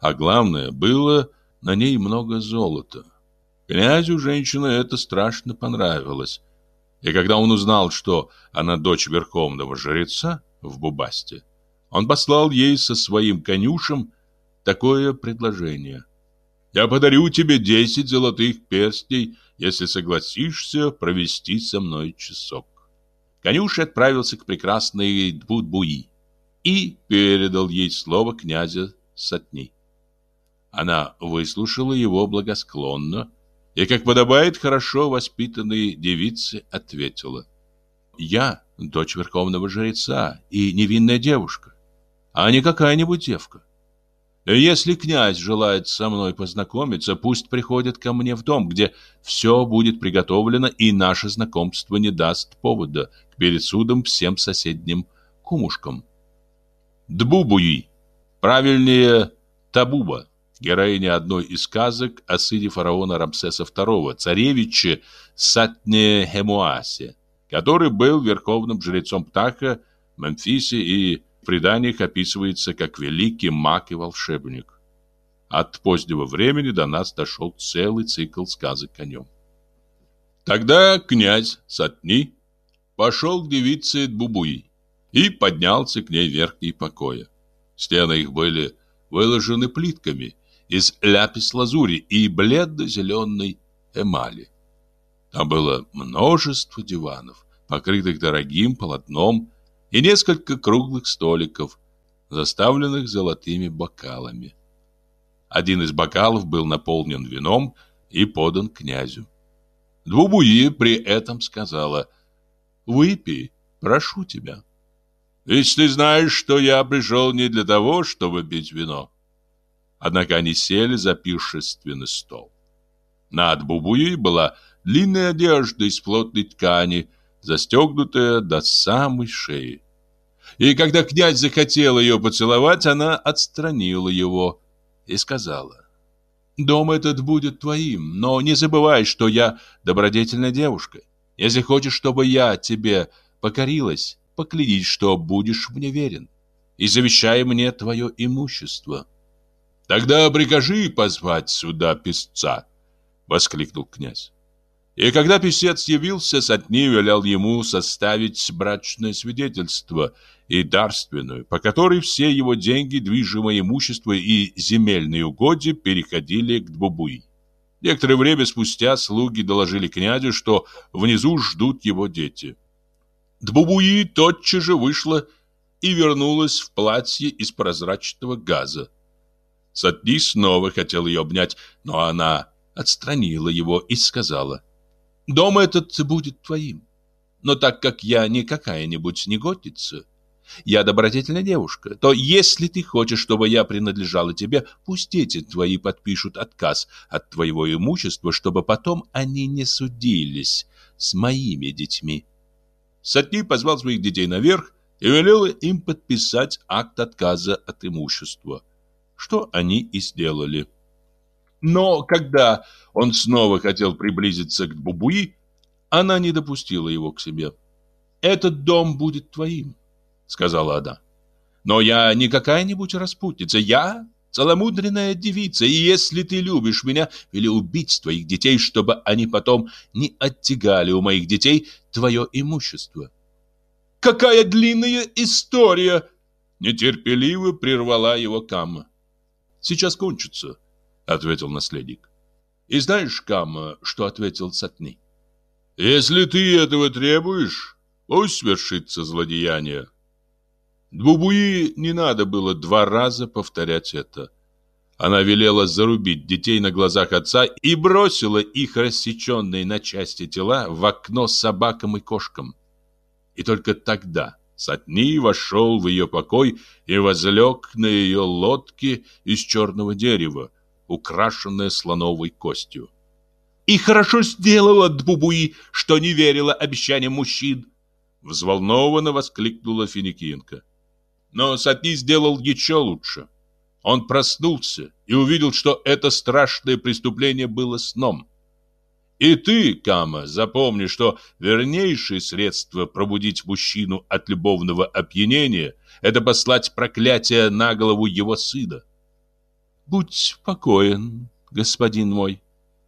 А главное, было на ней много золота. Князю женщина это страшно понравилось. И когда он узнал, что она дочь верховного жреца в Бубасте, он послал ей со своим конюшем такое предложение – я подарю тебе десять золотых перстней, если согласишься провести со мной часок. Конюша отправился к прекрасной Дбудбуи и передал ей слово князя Сотни. Она выслушала его благосклонно и, как подобает хорошо воспитанной девице, ответила. «Я дочь верховного жреца и невинная девушка, а не какая-нибудь девка. Если князь желает со мной познакомиться, пусть приходит ко мне в дом, где все будет приготовлено, и наше знакомство не даст повода к пересудам всем соседним кумушкам. Дбубуи, правильнее Табуба, героиня одной из сказок о сыне фараона Рамсеса II, царевиче Сатне Хемуасе, который был верховным жрецом Птаха, Мемфисе и в преданиях описывается как великий маг и волшебник. От позднего времени до нас дошел целый цикл сказок о нем. Тогда князь Сатни пошел к девице Бубуи и поднялся к ней в верхние покоя. Стены их были выложены плитками из ляпис-лазури и бледно-зеленой эмали. Там было множество диванов, покрытых дорогим полотном и несколько круглых столиков, заставленных золотыми бокалами. Один из бокалов был наполнен вином и подан князю. Двубуи при этом сказала «Выпей, прошу тебя». «Ведь ты знаешь, что я пришел не для того, чтобы пить вино». Однако они сели за пиршественный стол. Над Бубуи была длинная одежда из плотной ткани, застегнутая до самой шеи. И когда князь захотел ее поцеловать, она отстранила его и сказала, «Дом этот будет твоим, но не забывай, что я добродетельная девушка. Если хочешь, чтобы я тебе покорилась, поклянись, что будешь мне верен, и завещай мне твое имущество». «Тогда прикажи позвать сюда песца», — воскликнул князь. И когда писец явился, Сатни велел ему составить брачное свидетельство и дарственную, по которой все его деньги, движимое имущество и земельные угодья переходили к Дбубуи. Некоторое время спустя слуги доложили князю, что внизу ждут его дети. Дбубуи тотчас же вышла и вернулась в платье из прозрачного газа. Сатни снова хотел ее обнять, но она отстранила его и сказала, «Дом этот будет твоим, но так как я не какая-нибудь негодница, я добродетельная девушка, то если ты хочешь, чтобы я принадлежала тебе, пусть дети твои подпишут отказ от твоего имущества, чтобы потом они не судились с моими детьми. Сатни позвал своих детей наверх и велел им подписать акт отказа от имущества, что они и сделали. Но когда он снова хотел приблизиться к Бубуи, она не допустила его к себе. «Этот дом будет твоим», сказала она. Но я не какая-нибудь распутница, я целомудренная девица, и если ты любишь меня, или убить твоих детей, чтобы они потом не оттягали у моих детей твое имущество. Какая длинная история! Нетерпеливо прервала его Камма. Сейчас кончится, ответил наследник. И знаешь, Камма, что ответил Сатни? Если ты этого требуешь, пусть свершится злодеяние. Двубуи не надо было два раза повторять это. Она велела зарубить детей на глазах отца и бросила их рассеченные на части тела в окно собакам и кошкам. И только тогда Сатни вошел в ее покой и возлег на ее лодке из черного дерева, украшенная слоновой костью. «И хорошо сделала Дбубуи, что не верила обещаниям мужчин!» Взволнованно воскликнула Финикинка. Но Сатни сделал еще лучше. Он проснулся и увидел, что это страшное преступление было сном. И ты, Кама, запомни, что вернейшее средство пробудить мужчину от любовного опьянения – это послать проклятие на голову его сына. Будь спокоен, господин мой.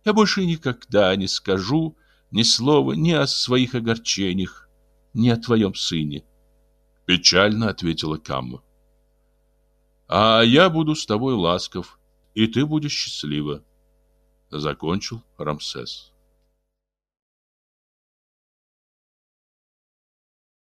Я больше никогда не скажу ни слова ни о своих огорчениях, ни о твоем сыне. Печально ответила Камма. А я буду с тобой ласков, и ты будешь счастлива. Закончил Рамсес.